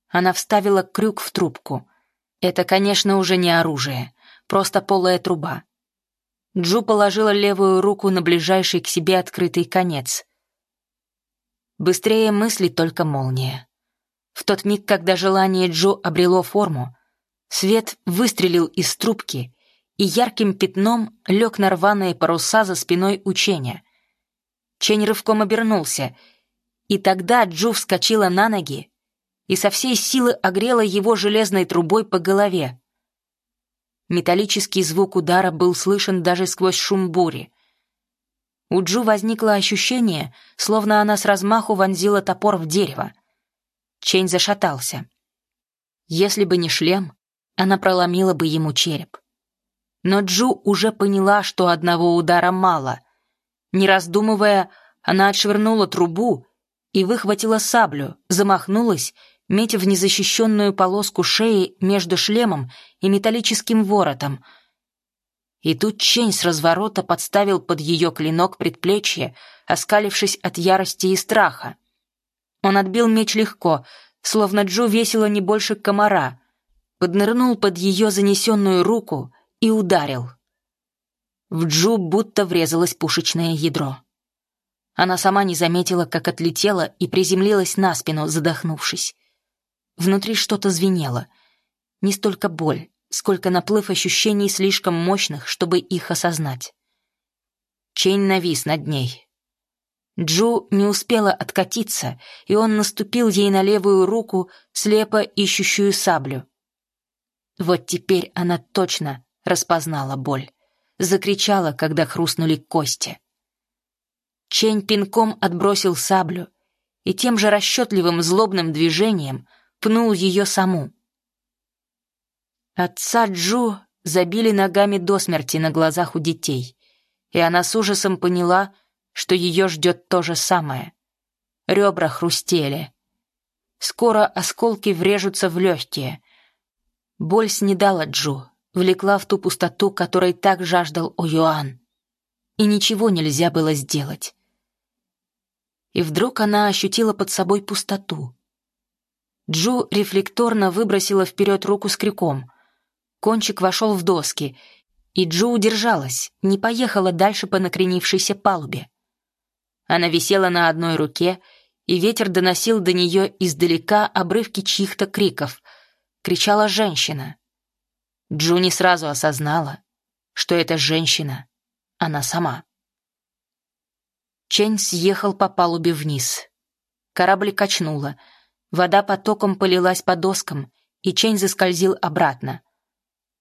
Она вставила крюк в трубку, Это, конечно, уже не оружие, просто полая труба. Джу положила левую руку на ближайший к себе открытый конец. Быстрее мысли только молния. В тот миг, когда желание Джо обрело форму, свет выстрелил из трубки и ярким пятном лег на рваные паруса за спиной учения. Чень рывком обернулся, и тогда Джу вскочила на ноги и со всей силы огрела его железной трубой по голове. Металлический звук удара был слышен даже сквозь шум бури. У Джу возникло ощущение, словно она с размаху вонзила топор в дерево. Чень зашатался. Если бы не шлем, она проломила бы ему череп. Но Джу уже поняла, что одного удара мало. Не раздумывая, она отшвырнула трубу и выхватила саблю, замахнулась метя в незащищенную полоску шеи между шлемом и металлическим воротом. И тут Чень с разворота подставил под ее клинок предплечье, оскалившись от ярости и страха. Он отбил меч легко, словно Джу весила не больше комара, поднырнул под ее занесенную руку и ударил. В Джу будто врезалось пушечное ядро. Она сама не заметила, как отлетела и приземлилась на спину, задохнувшись. Внутри что-то звенело. Не столько боль, сколько наплыв ощущений слишком мощных, чтобы их осознать. Чейн навис над ней. Джу не успела откатиться, и он наступил ей на левую руку, слепо ищущую саблю. Вот теперь она точно распознала боль. Закричала, когда хрустнули кости. Чень пинком отбросил саблю и тем же расчетливым злобным движением пнул ее саму. Отца Джу забили ногами до смерти на глазах у детей, и она с ужасом поняла, что ее ждет то же самое. Ребра хрустели. Скоро осколки врежутся в легкие. Боль снедала Джу, влекла в ту пустоту, которой так жаждал О'Юан. И ничего нельзя было сделать. И вдруг она ощутила под собой пустоту. Джу рефлекторно выбросила вперед руку с крюком. Кончик вошел в доски, и Джу удержалась, не поехала дальше по накренившейся палубе. Она висела на одной руке, и ветер доносил до нее издалека обрывки чьих-то криков. Кричала женщина. Джу не сразу осознала, что эта женщина — она сама. Чень съехал по палубе вниз. Корабль качнуло — Вода потоком полилась по доскам, и Чень заскользил обратно.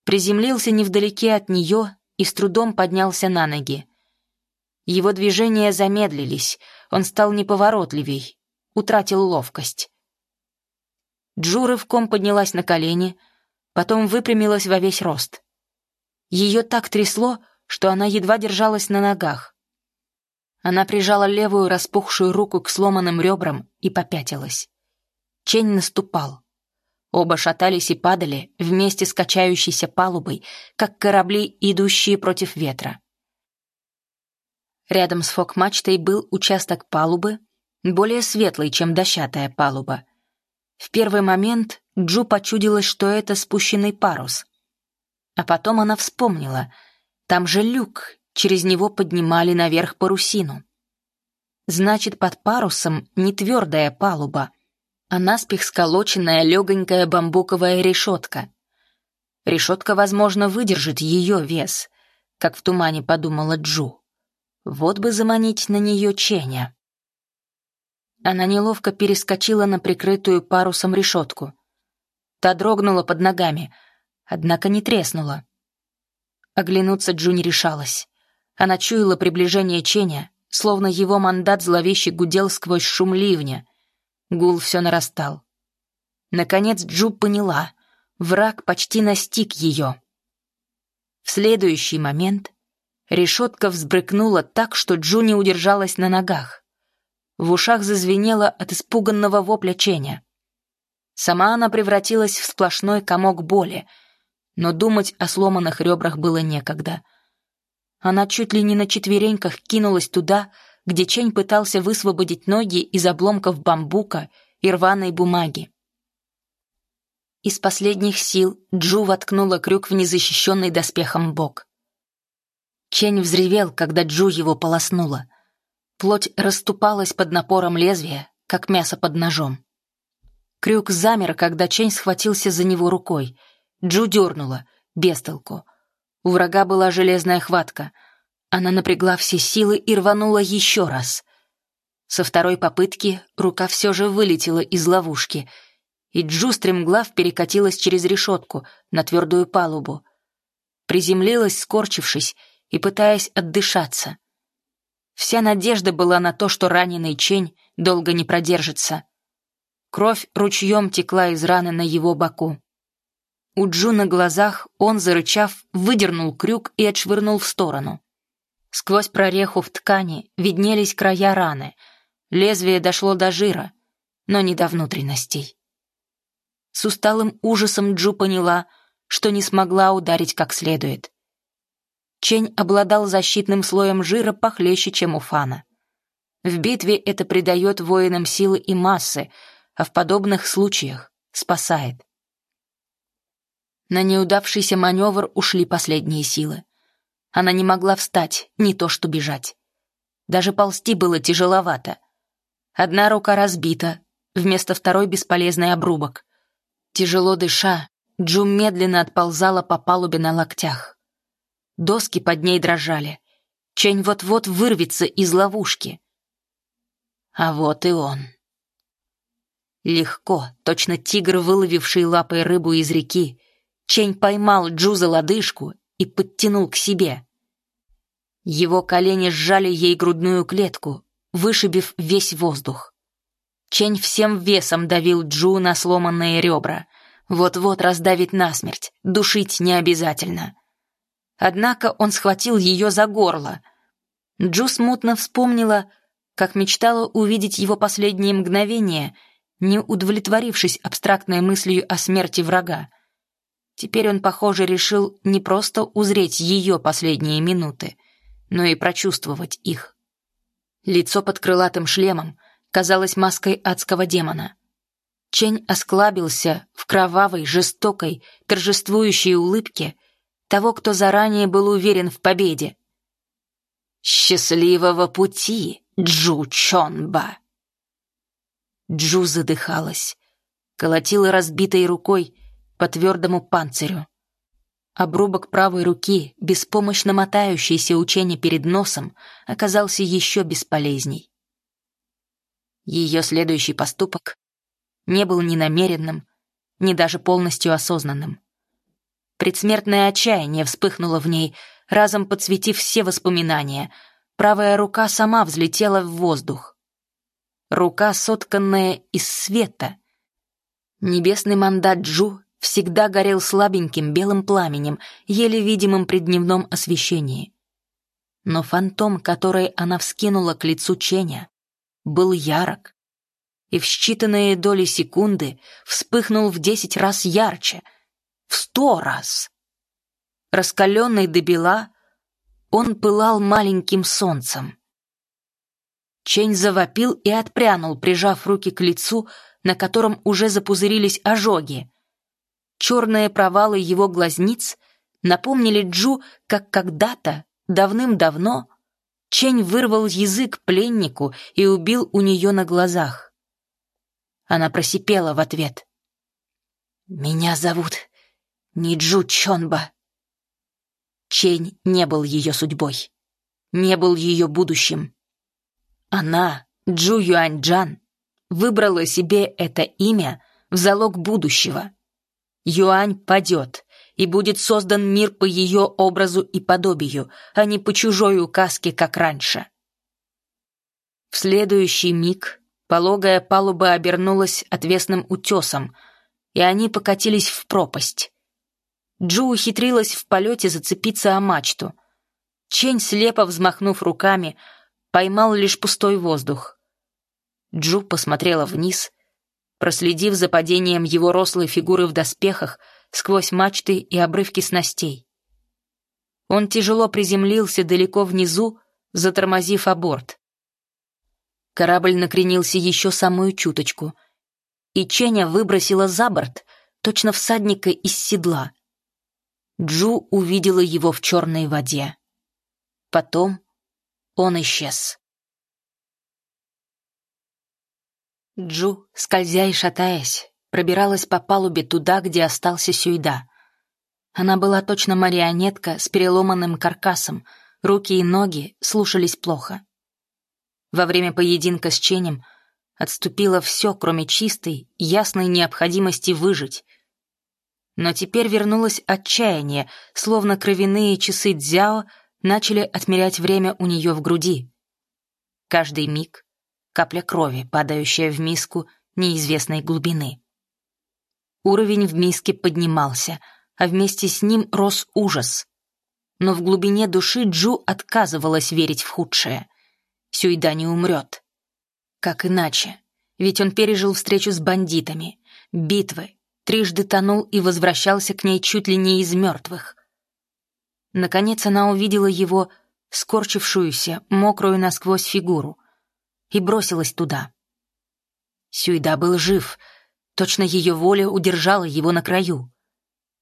Приземлился невдалеке от нее и с трудом поднялся на ноги. Его движения замедлились, он стал неповоротливей, утратил ловкость. Джу рывком поднялась на колени, потом выпрямилась во весь рост. Ее так трясло, что она едва держалась на ногах. Она прижала левую распухшую руку к сломанным ребрам и попятилась. Чень наступал. Оба шатались и падали вместе с качающейся палубой, как корабли, идущие против ветра. Рядом с фок-мачтой был участок палубы, более светлый, чем дощатая палуба. В первый момент Джу почудилось, что это спущенный парус. А потом она вспомнила, там же люк, через него поднимали наверх парусину. Значит, под парусом не твердая палуба — а наспех сколоченная легонькая бамбуковая решетка. Решетка, возможно, выдержит ее вес, как в тумане подумала Джу. Вот бы заманить на нее Ченя. Она неловко перескочила на прикрытую парусом решетку. Та дрогнула под ногами, однако не треснула. Оглянуться Джу не решалась. Она чуяла приближение Ченя, словно его мандат зловеще гудел сквозь шум ливня — Гул все нарастал. Наконец Джу поняла, враг почти настиг ее. В следующий момент решетка взбрыкнула так, что Джу не удержалась на ногах. В ушах зазвенело от испуганного вопля Ченя. Сама она превратилась в сплошной комок боли, но думать о сломанных ребрах было некогда. Она чуть ли не на четвереньках кинулась туда, где Чень пытался высвободить ноги из обломков бамбука и рваной бумаги. Из последних сил Джу воткнула крюк в незащищенный доспехом бок. Чень взревел, когда Джу его полоснула. Плоть расступалась под напором лезвия, как мясо под ножом. Крюк замер, когда Чень схватился за него рукой. Джу дернула, без толку. У врага была железная хватка. Она напрягла все силы и рванула еще раз. Со второй попытки рука все же вылетела из ловушки, и Джу стремглав перекатилась через решетку на твердую палубу. Приземлилась, скорчившись и пытаясь отдышаться. Вся надежда была на то, что раненый Чень долго не продержится. Кровь ручьем текла из раны на его боку. У Джу на глазах он, зарычав, выдернул крюк и отшвырнул в сторону. Сквозь прореху в ткани виднелись края раны. Лезвие дошло до жира, но не до внутренностей. С усталым ужасом Джу поняла, что не смогла ударить как следует. Чень обладал защитным слоем жира похлеще, чем у Фана. В битве это придает воинам силы и массы, а в подобных случаях спасает. На неудавшийся маневр ушли последние силы. Она не могла встать, не то что бежать. Даже ползти было тяжеловато. Одна рука разбита, вместо второй бесполезный обрубок. Тяжело дыша, Джум медленно отползала по палубе на локтях. Доски под ней дрожали. Чень вот-вот вырвется из ловушки. А вот и он. Легко, точно тигр, выловивший лапой рыбу из реки, Чень поймал Джу за лодыжку и подтянул к себе. Его колени сжали ей грудную клетку, вышибив весь воздух. Чень всем весом давил Джу на сломанные ребра. Вот-вот раздавить насмерть, душить не обязательно. Однако он схватил ее за горло. Джу смутно вспомнила, как мечтала увидеть его последние мгновения, не удовлетворившись абстрактной мыслью о смерти врага. Теперь он, похоже, решил не просто узреть ее последние минуты, но и прочувствовать их. Лицо под крылатым шлемом казалось маской адского демона. Чень осклабился в кровавой, жестокой, торжествующей улыбке того, кто заранее был уверен в победе. «Счастливого пути, Джу Чонба!» Джу задыхалась, колотила разбитой рукой, по твердому панцирю. Обрубок правой руки, беспомощно мотающийся учение перед носом, оказался еще бесполезней. Ее следующий поступок не был ни намеренным, ни даже полностью осознанным. Предсмертное отчаяние вспыхнуло в ней, разом подсветив все воспоминания. Правая рука сама взлетела в воздух. Рука, сотканная из света. Небесный мандат Джу всегда горел слабеньким белым пламенем, еле видимым при дневном освещении. Но фантом, который она вскинула к лицу Ченя, был ярок, и в считанные доли секунды вспыхнул в десять раз ярче, в сто раз. Раскаленный до бела, он пылал маленьким солнцем. Чень завопил и отпрянул, прижав руки к лицу, на котором уже запузырились ожоги. Черные провалы его глазниц напомнили Джу, как когда-то, давным-давно, Чень вырвал язык пленнику и убил у нее на глазах. Она просипела в ответ. «Меня зовут Ниджу Чонба». Чень не был ее судьбой, не был ее будущим. Она, Джу Юаньджан, выбрала себе это имя в залог будущего — Юань падет, и будет создан мир по ее образу и подобию, а не по чужой указке, как раньше. В следующий миг пологая палуба обернулась отвесным утесом, и они покатились в пропасть. Джу ухитрилась в полете зацепиться о мачту. Чень, слепо взмахнув руками, поймал лишь пустой воздух. Джу посмотрела вниз проследив за падением его рослой фигуры в доспехах сквозь мачты и обрывки снастей. Он тяжело приземлился далеко внизу, затормозив аборт. Корабль накренился еще самую чуточку, и Ченя выбросила за борт, точно всадника из седла. Джу увидела его в черной воде. Потом он исчез. Джу, скользя и шатаясь, пробиралась по палубе туда, где остался Сюйда. Она была точно марионетка с переломанным каркасом, руки и ноги слушались плохо. Во время поединка с Ченем отступило все, кроме чистой, ясной необходимости выжить. Но теперь вернулось отчаяние, словно кровяные часы Дзяо начали отмерять время у нее в груди. Каждый миг — капля крови, падающая в миску неизвестной глубины. Уровень в миске поднимался, а вместе с ним рос ужас. Но в глубине души Джу отказывалась верить в худшее. Сюйда не умрет. Как иначе? Ведь он пережил встречу с бандитами, битвы, трижды тонул и возвращался к ней чуть ли не из мертвых. Наконец она увидела его скорчившуюся, мокрую насквозь фигуру и бросилась туда. Сюйда был жив, точно ее воля удержала его на краю.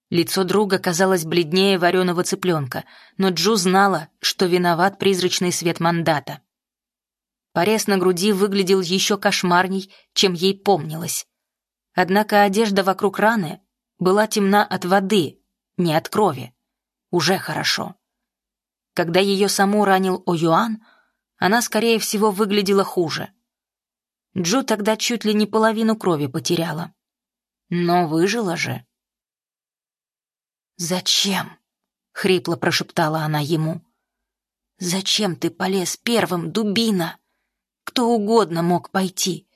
Лицо друга казалось бледнее вареного цыпленка, но Джу знала, что виноват призрачный свет мандата. Порез на груди выглядел еще кошмарней, чем ей помнилось. Однако одежда вокруг раны была темна от воды, не от крови. Уже хорошо. Когда ее саму ранил О'Юан, она, скорее всего, выглядела хуже. Джу тогда чуть ли не половину крови потеряла. Но выжила же. «Зачем?» — хрипло прошептала она ему. «Зачем ты полез первым, дубина?» Кто угодно мог пойти.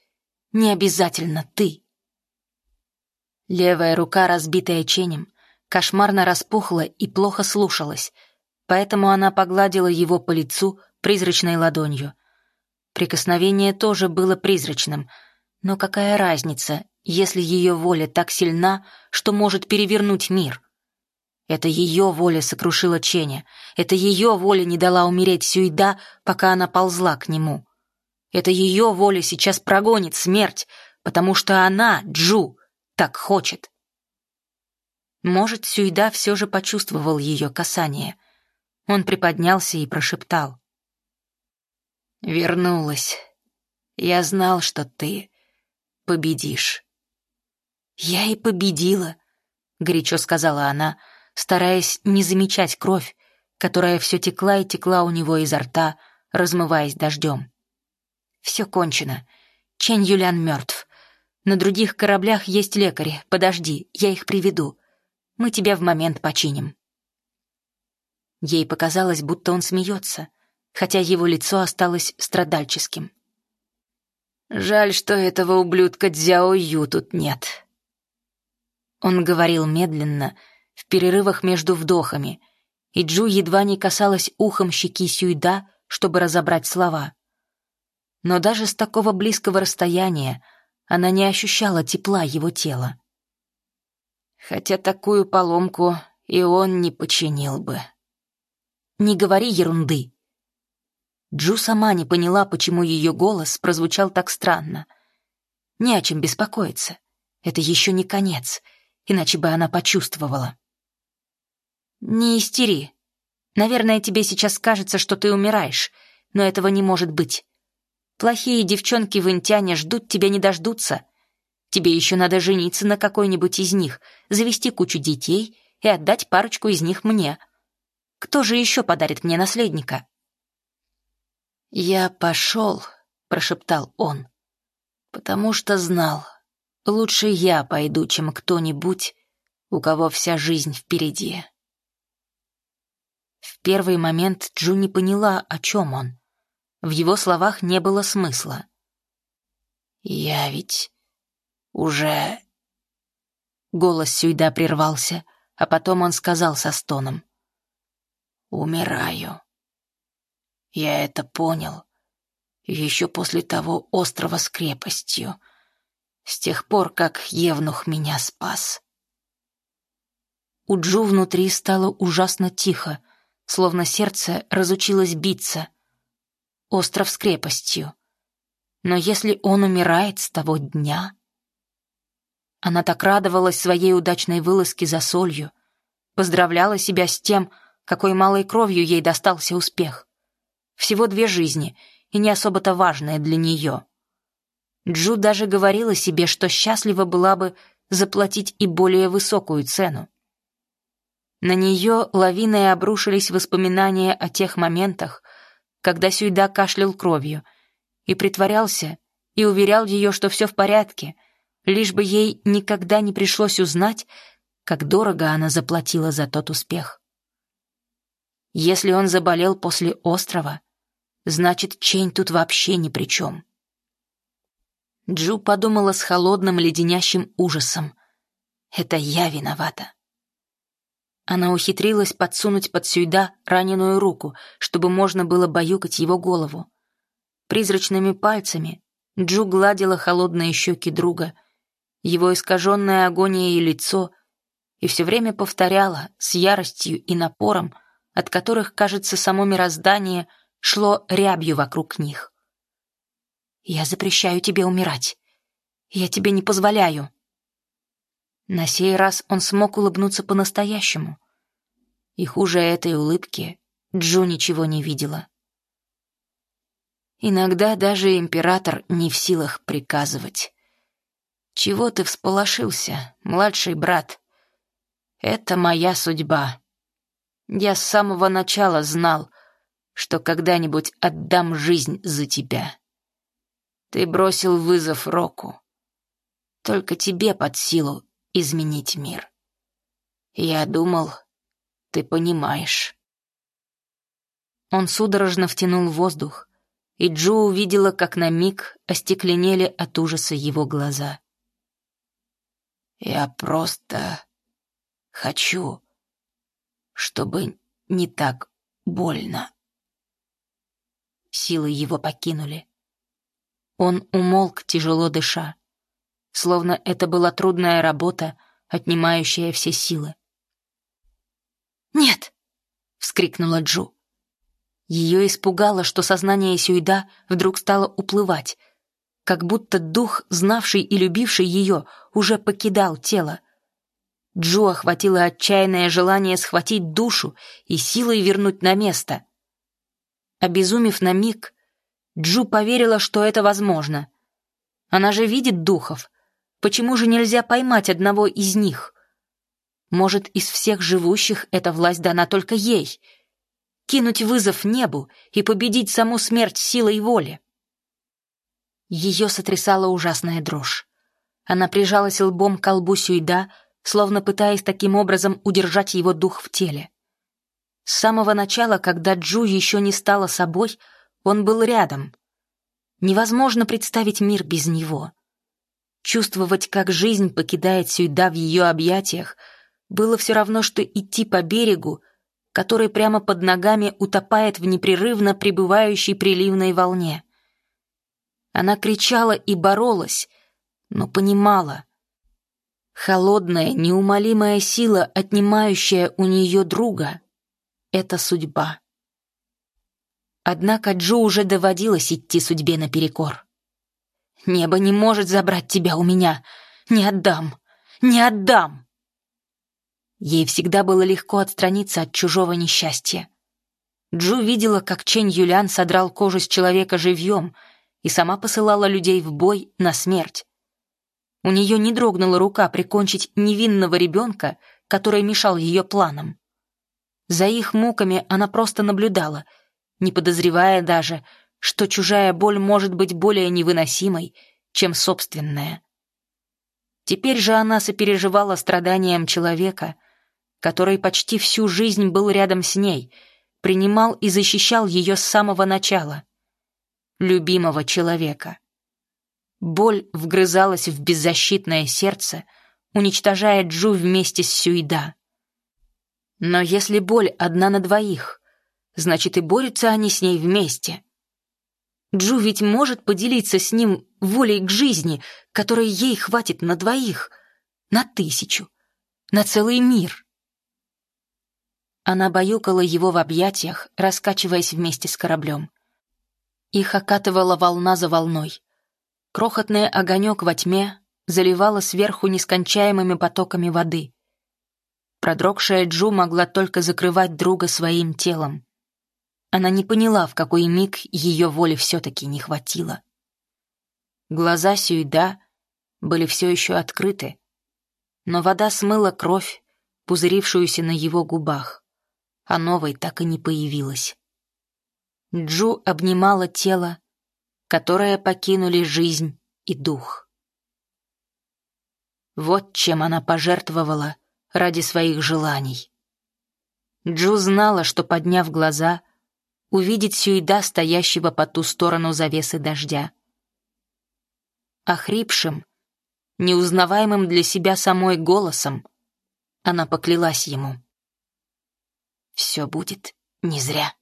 Не обязательно ты. Левая рука, разбитая ченем, кошмарно распухла и плохо слушалась, поэтому она погладила его по лицу призрачной ладонью. Прикосновение тоже было призрачным, но какая разница, если ее воля так сильна, что может перевернуть мир? Это ее воля сокрушила Ченя, это ее воля не дала умереть Сюйда, пока она ползла к нему. Это ее воля сейчас прогонит смерть, потому что она, Джу, так хочет. Может, Сюйда все же почувствовал ее касание. Он приподнялся и прошептал. «Вернулась. Я знал, что ты победишь». «Я и победила», — горячо сказала она, стараясь не замечать кровь, которая все текла и текла у него изо рта, размываясь дождем. Все кончено. Чен Юлян мертв. На других кораблях есть лекари. Подожди, я их приведу. Мы тебя в момент починим». Ей показалось, будто он смеется, хотя его лицо осталось страдальческим. «Жаль, что этого ублюдка Дзяо Ю тут нет». Он говорил медленно, в перерывах между вдохами, и Джу едва не касалась ухом щеки Сюйда, чтобы разобрать слова но даже с такого близкого расстояния она не ощущала тепла его тела. Хотя такую поломку и он не починил бы. «Не говори ерунды!» Джу сама не поняла, почему ее голос прозвучал так странно. Не о чем беспокоиться. Это еще не конец, иначе бы она почувствовала. «Не истери. Наверное, тебе сейчас кажется, что ты умираешь, но этого не может быть. Плохие девчонки в Интяне ждут тебя не дождутся. Тебе еще надо жениться на какой-нибудь из них, завести кучу детей и отдать парочку из них мне. Кто же еще подарит мне наследника?» «Я пошел», — прошептал он, — «потому что знал, лучше я пойду, чем кто-нибудь, у кого вся жизнь впереди». В первый момент Джу не поняла, о чем он. В его словах не было смысла. «Я ведь уже...» Голос Сюйда прервался, а потом он сказал со стоном. «Умираю. Я это понял еще после того острова с крепостью, с тех пор, как Евнух меня спас». У Джу внутри стало ужасно тихо, словно сердце разучилось биться — остров с крепостью. Но если он умирает с того дня... Она так радовалась своей удачной вылазке за солью, поздравляла себя с тем, какой малой кровью ей достался успех. Всего две жизни, и не особо-то важная для нее. Джу даже говорила себе, что счастлива была бы заплатить и более высокую цену. На нее лавиной обрушились воспоминания о тех моментах, когда Сюйда кашлял кровью и притворялся, и уверял ее, что все в порядке, лишь бы ей никогда не пришлось узнать, как дорого она заплатила за тот успех. Если он заболел после острова, значит, Чень тут вообще ни при чем. Джу подумала с холодным леденящим ужасом. «Это я виновата». Она ухитрилась подсунуть под Сюйда раненую руку, чтобы можно было баюкать его голову. Призрачными пальцами Джу гладила холодные щеки друга, его искаженное агонией лицо, и все время повторяла с яростью и напором, от которых, кажется, само мироздание шло рябью вокруг них. «Я запрещаю тебе умирать. Я тебе не позволяю». На сей раз он смог улыбнуться по-настоящему. И хуже этой улыбки Джу ничего не видела. Иногда даже император не в силах приказывать. «Чего ты всполошился, младший брат? Это моя судьба. Я с самого начала знал, что когда-нибудь отдам жизнь за тебя. Ты бросил вызов Року. Только тебе под силу изменить мир. Я думал, ты понимаешь. Он судорожно втянул воздух, и Джо увидела, как на миг остекленели от ужаса его глаза. «Я просто хочу, чтобы не так больно». Силы его покинули. Он умолк, тяжело дыша, словно это была трудная работа, отнимающая все силы. «Нет!» — вскрикнула Джу. Ее испугало, что сознание Сюйда вдруг стало уплывать, как будто дух, знавший и любивший ее, уже покидал тело. Джу охватило отчаянное желание схватить душу и силой вернуть на место. Обезумев на миг, Джу поверила, что это возможно. Она же видит духов. Почему же нельзя поймать одного из них? Может, из всех живущих эта власть дана только ей? Кинуть вызов небу и победить саму смерть силой воли? Ее сотрясала ужасная дрожь. Она прижалась лбом к колбу Сюйда, словно пытаясь таким образом удержать его дух в теле. С самого начала, когда Джу еще не стала собой, он был рядом. Невозможно представить мир без него. Чувствовать, как жизнь покидает Сюйда в ее объятиях, было все равно, что идти по берегу, который прямо под ногами утопает в непрерывно пребывающей приливной волне. Она кричала и боролась, но понимала. Холодная, неумолимая сила, отнимающая у нее друга — это судьба. Однако Джо уже доводилось идти судьбе наперекор. «Небо не может забрать тебя у меня! Не отдам! Не отдам!» Ей всегда было легко отстраниться от чужого несчастья. Джу видела, как Чень Юлян содрал кожу с человека живьем и сама посылала людей в бой на смерть. У нее не дрогнула рука прикончить невинного ребенка, который мешал ее планам. За их муками она просто наблюдала — не подозревая даже, что чужая боль может быть более невыносимой, чем собственная. Теперь же она сопереживала страданиям человека, который почти всю жизнь был рядом с ней, принимал и защищал ее с самого начала. Любимого человека. Боль вгрызалась в беззащитное сердце, уничтожая Джу вместе с Сюида. Но если боль одна на двоих, значит и борются они с ней вместе. Джу ведь может поделиться с ним волей к жизни, которой ей хватит на двоих, на тысячу, на целый мир. Она баюкала его в объятиях, раскачиваясь вместе с кораблем. Их окатывала волна за волной. Крохотный огонек во тьме заливала сверху нескончаемыми потоками воды. Продрогшая Джу могла только закрывать друга своим телом. Она не поняла, в какой миг ее воли все-таки не хватило. Глаза Сюйда были все еще открыты, но вода смыла кровь, пузырившуюся на его губах, а новой так и не появилась. Джу обнимала тело, которое покинули жизнь и дух. Вот чем она пожертвовала ради своих желаний. Джу знала, что, подняв глаза, увидит Сюида, стоящего по ту сторону завесы дождя. Охрипшим, неузнаваемым для себя самой голосом, она поклялась ему. «Все будет не зря».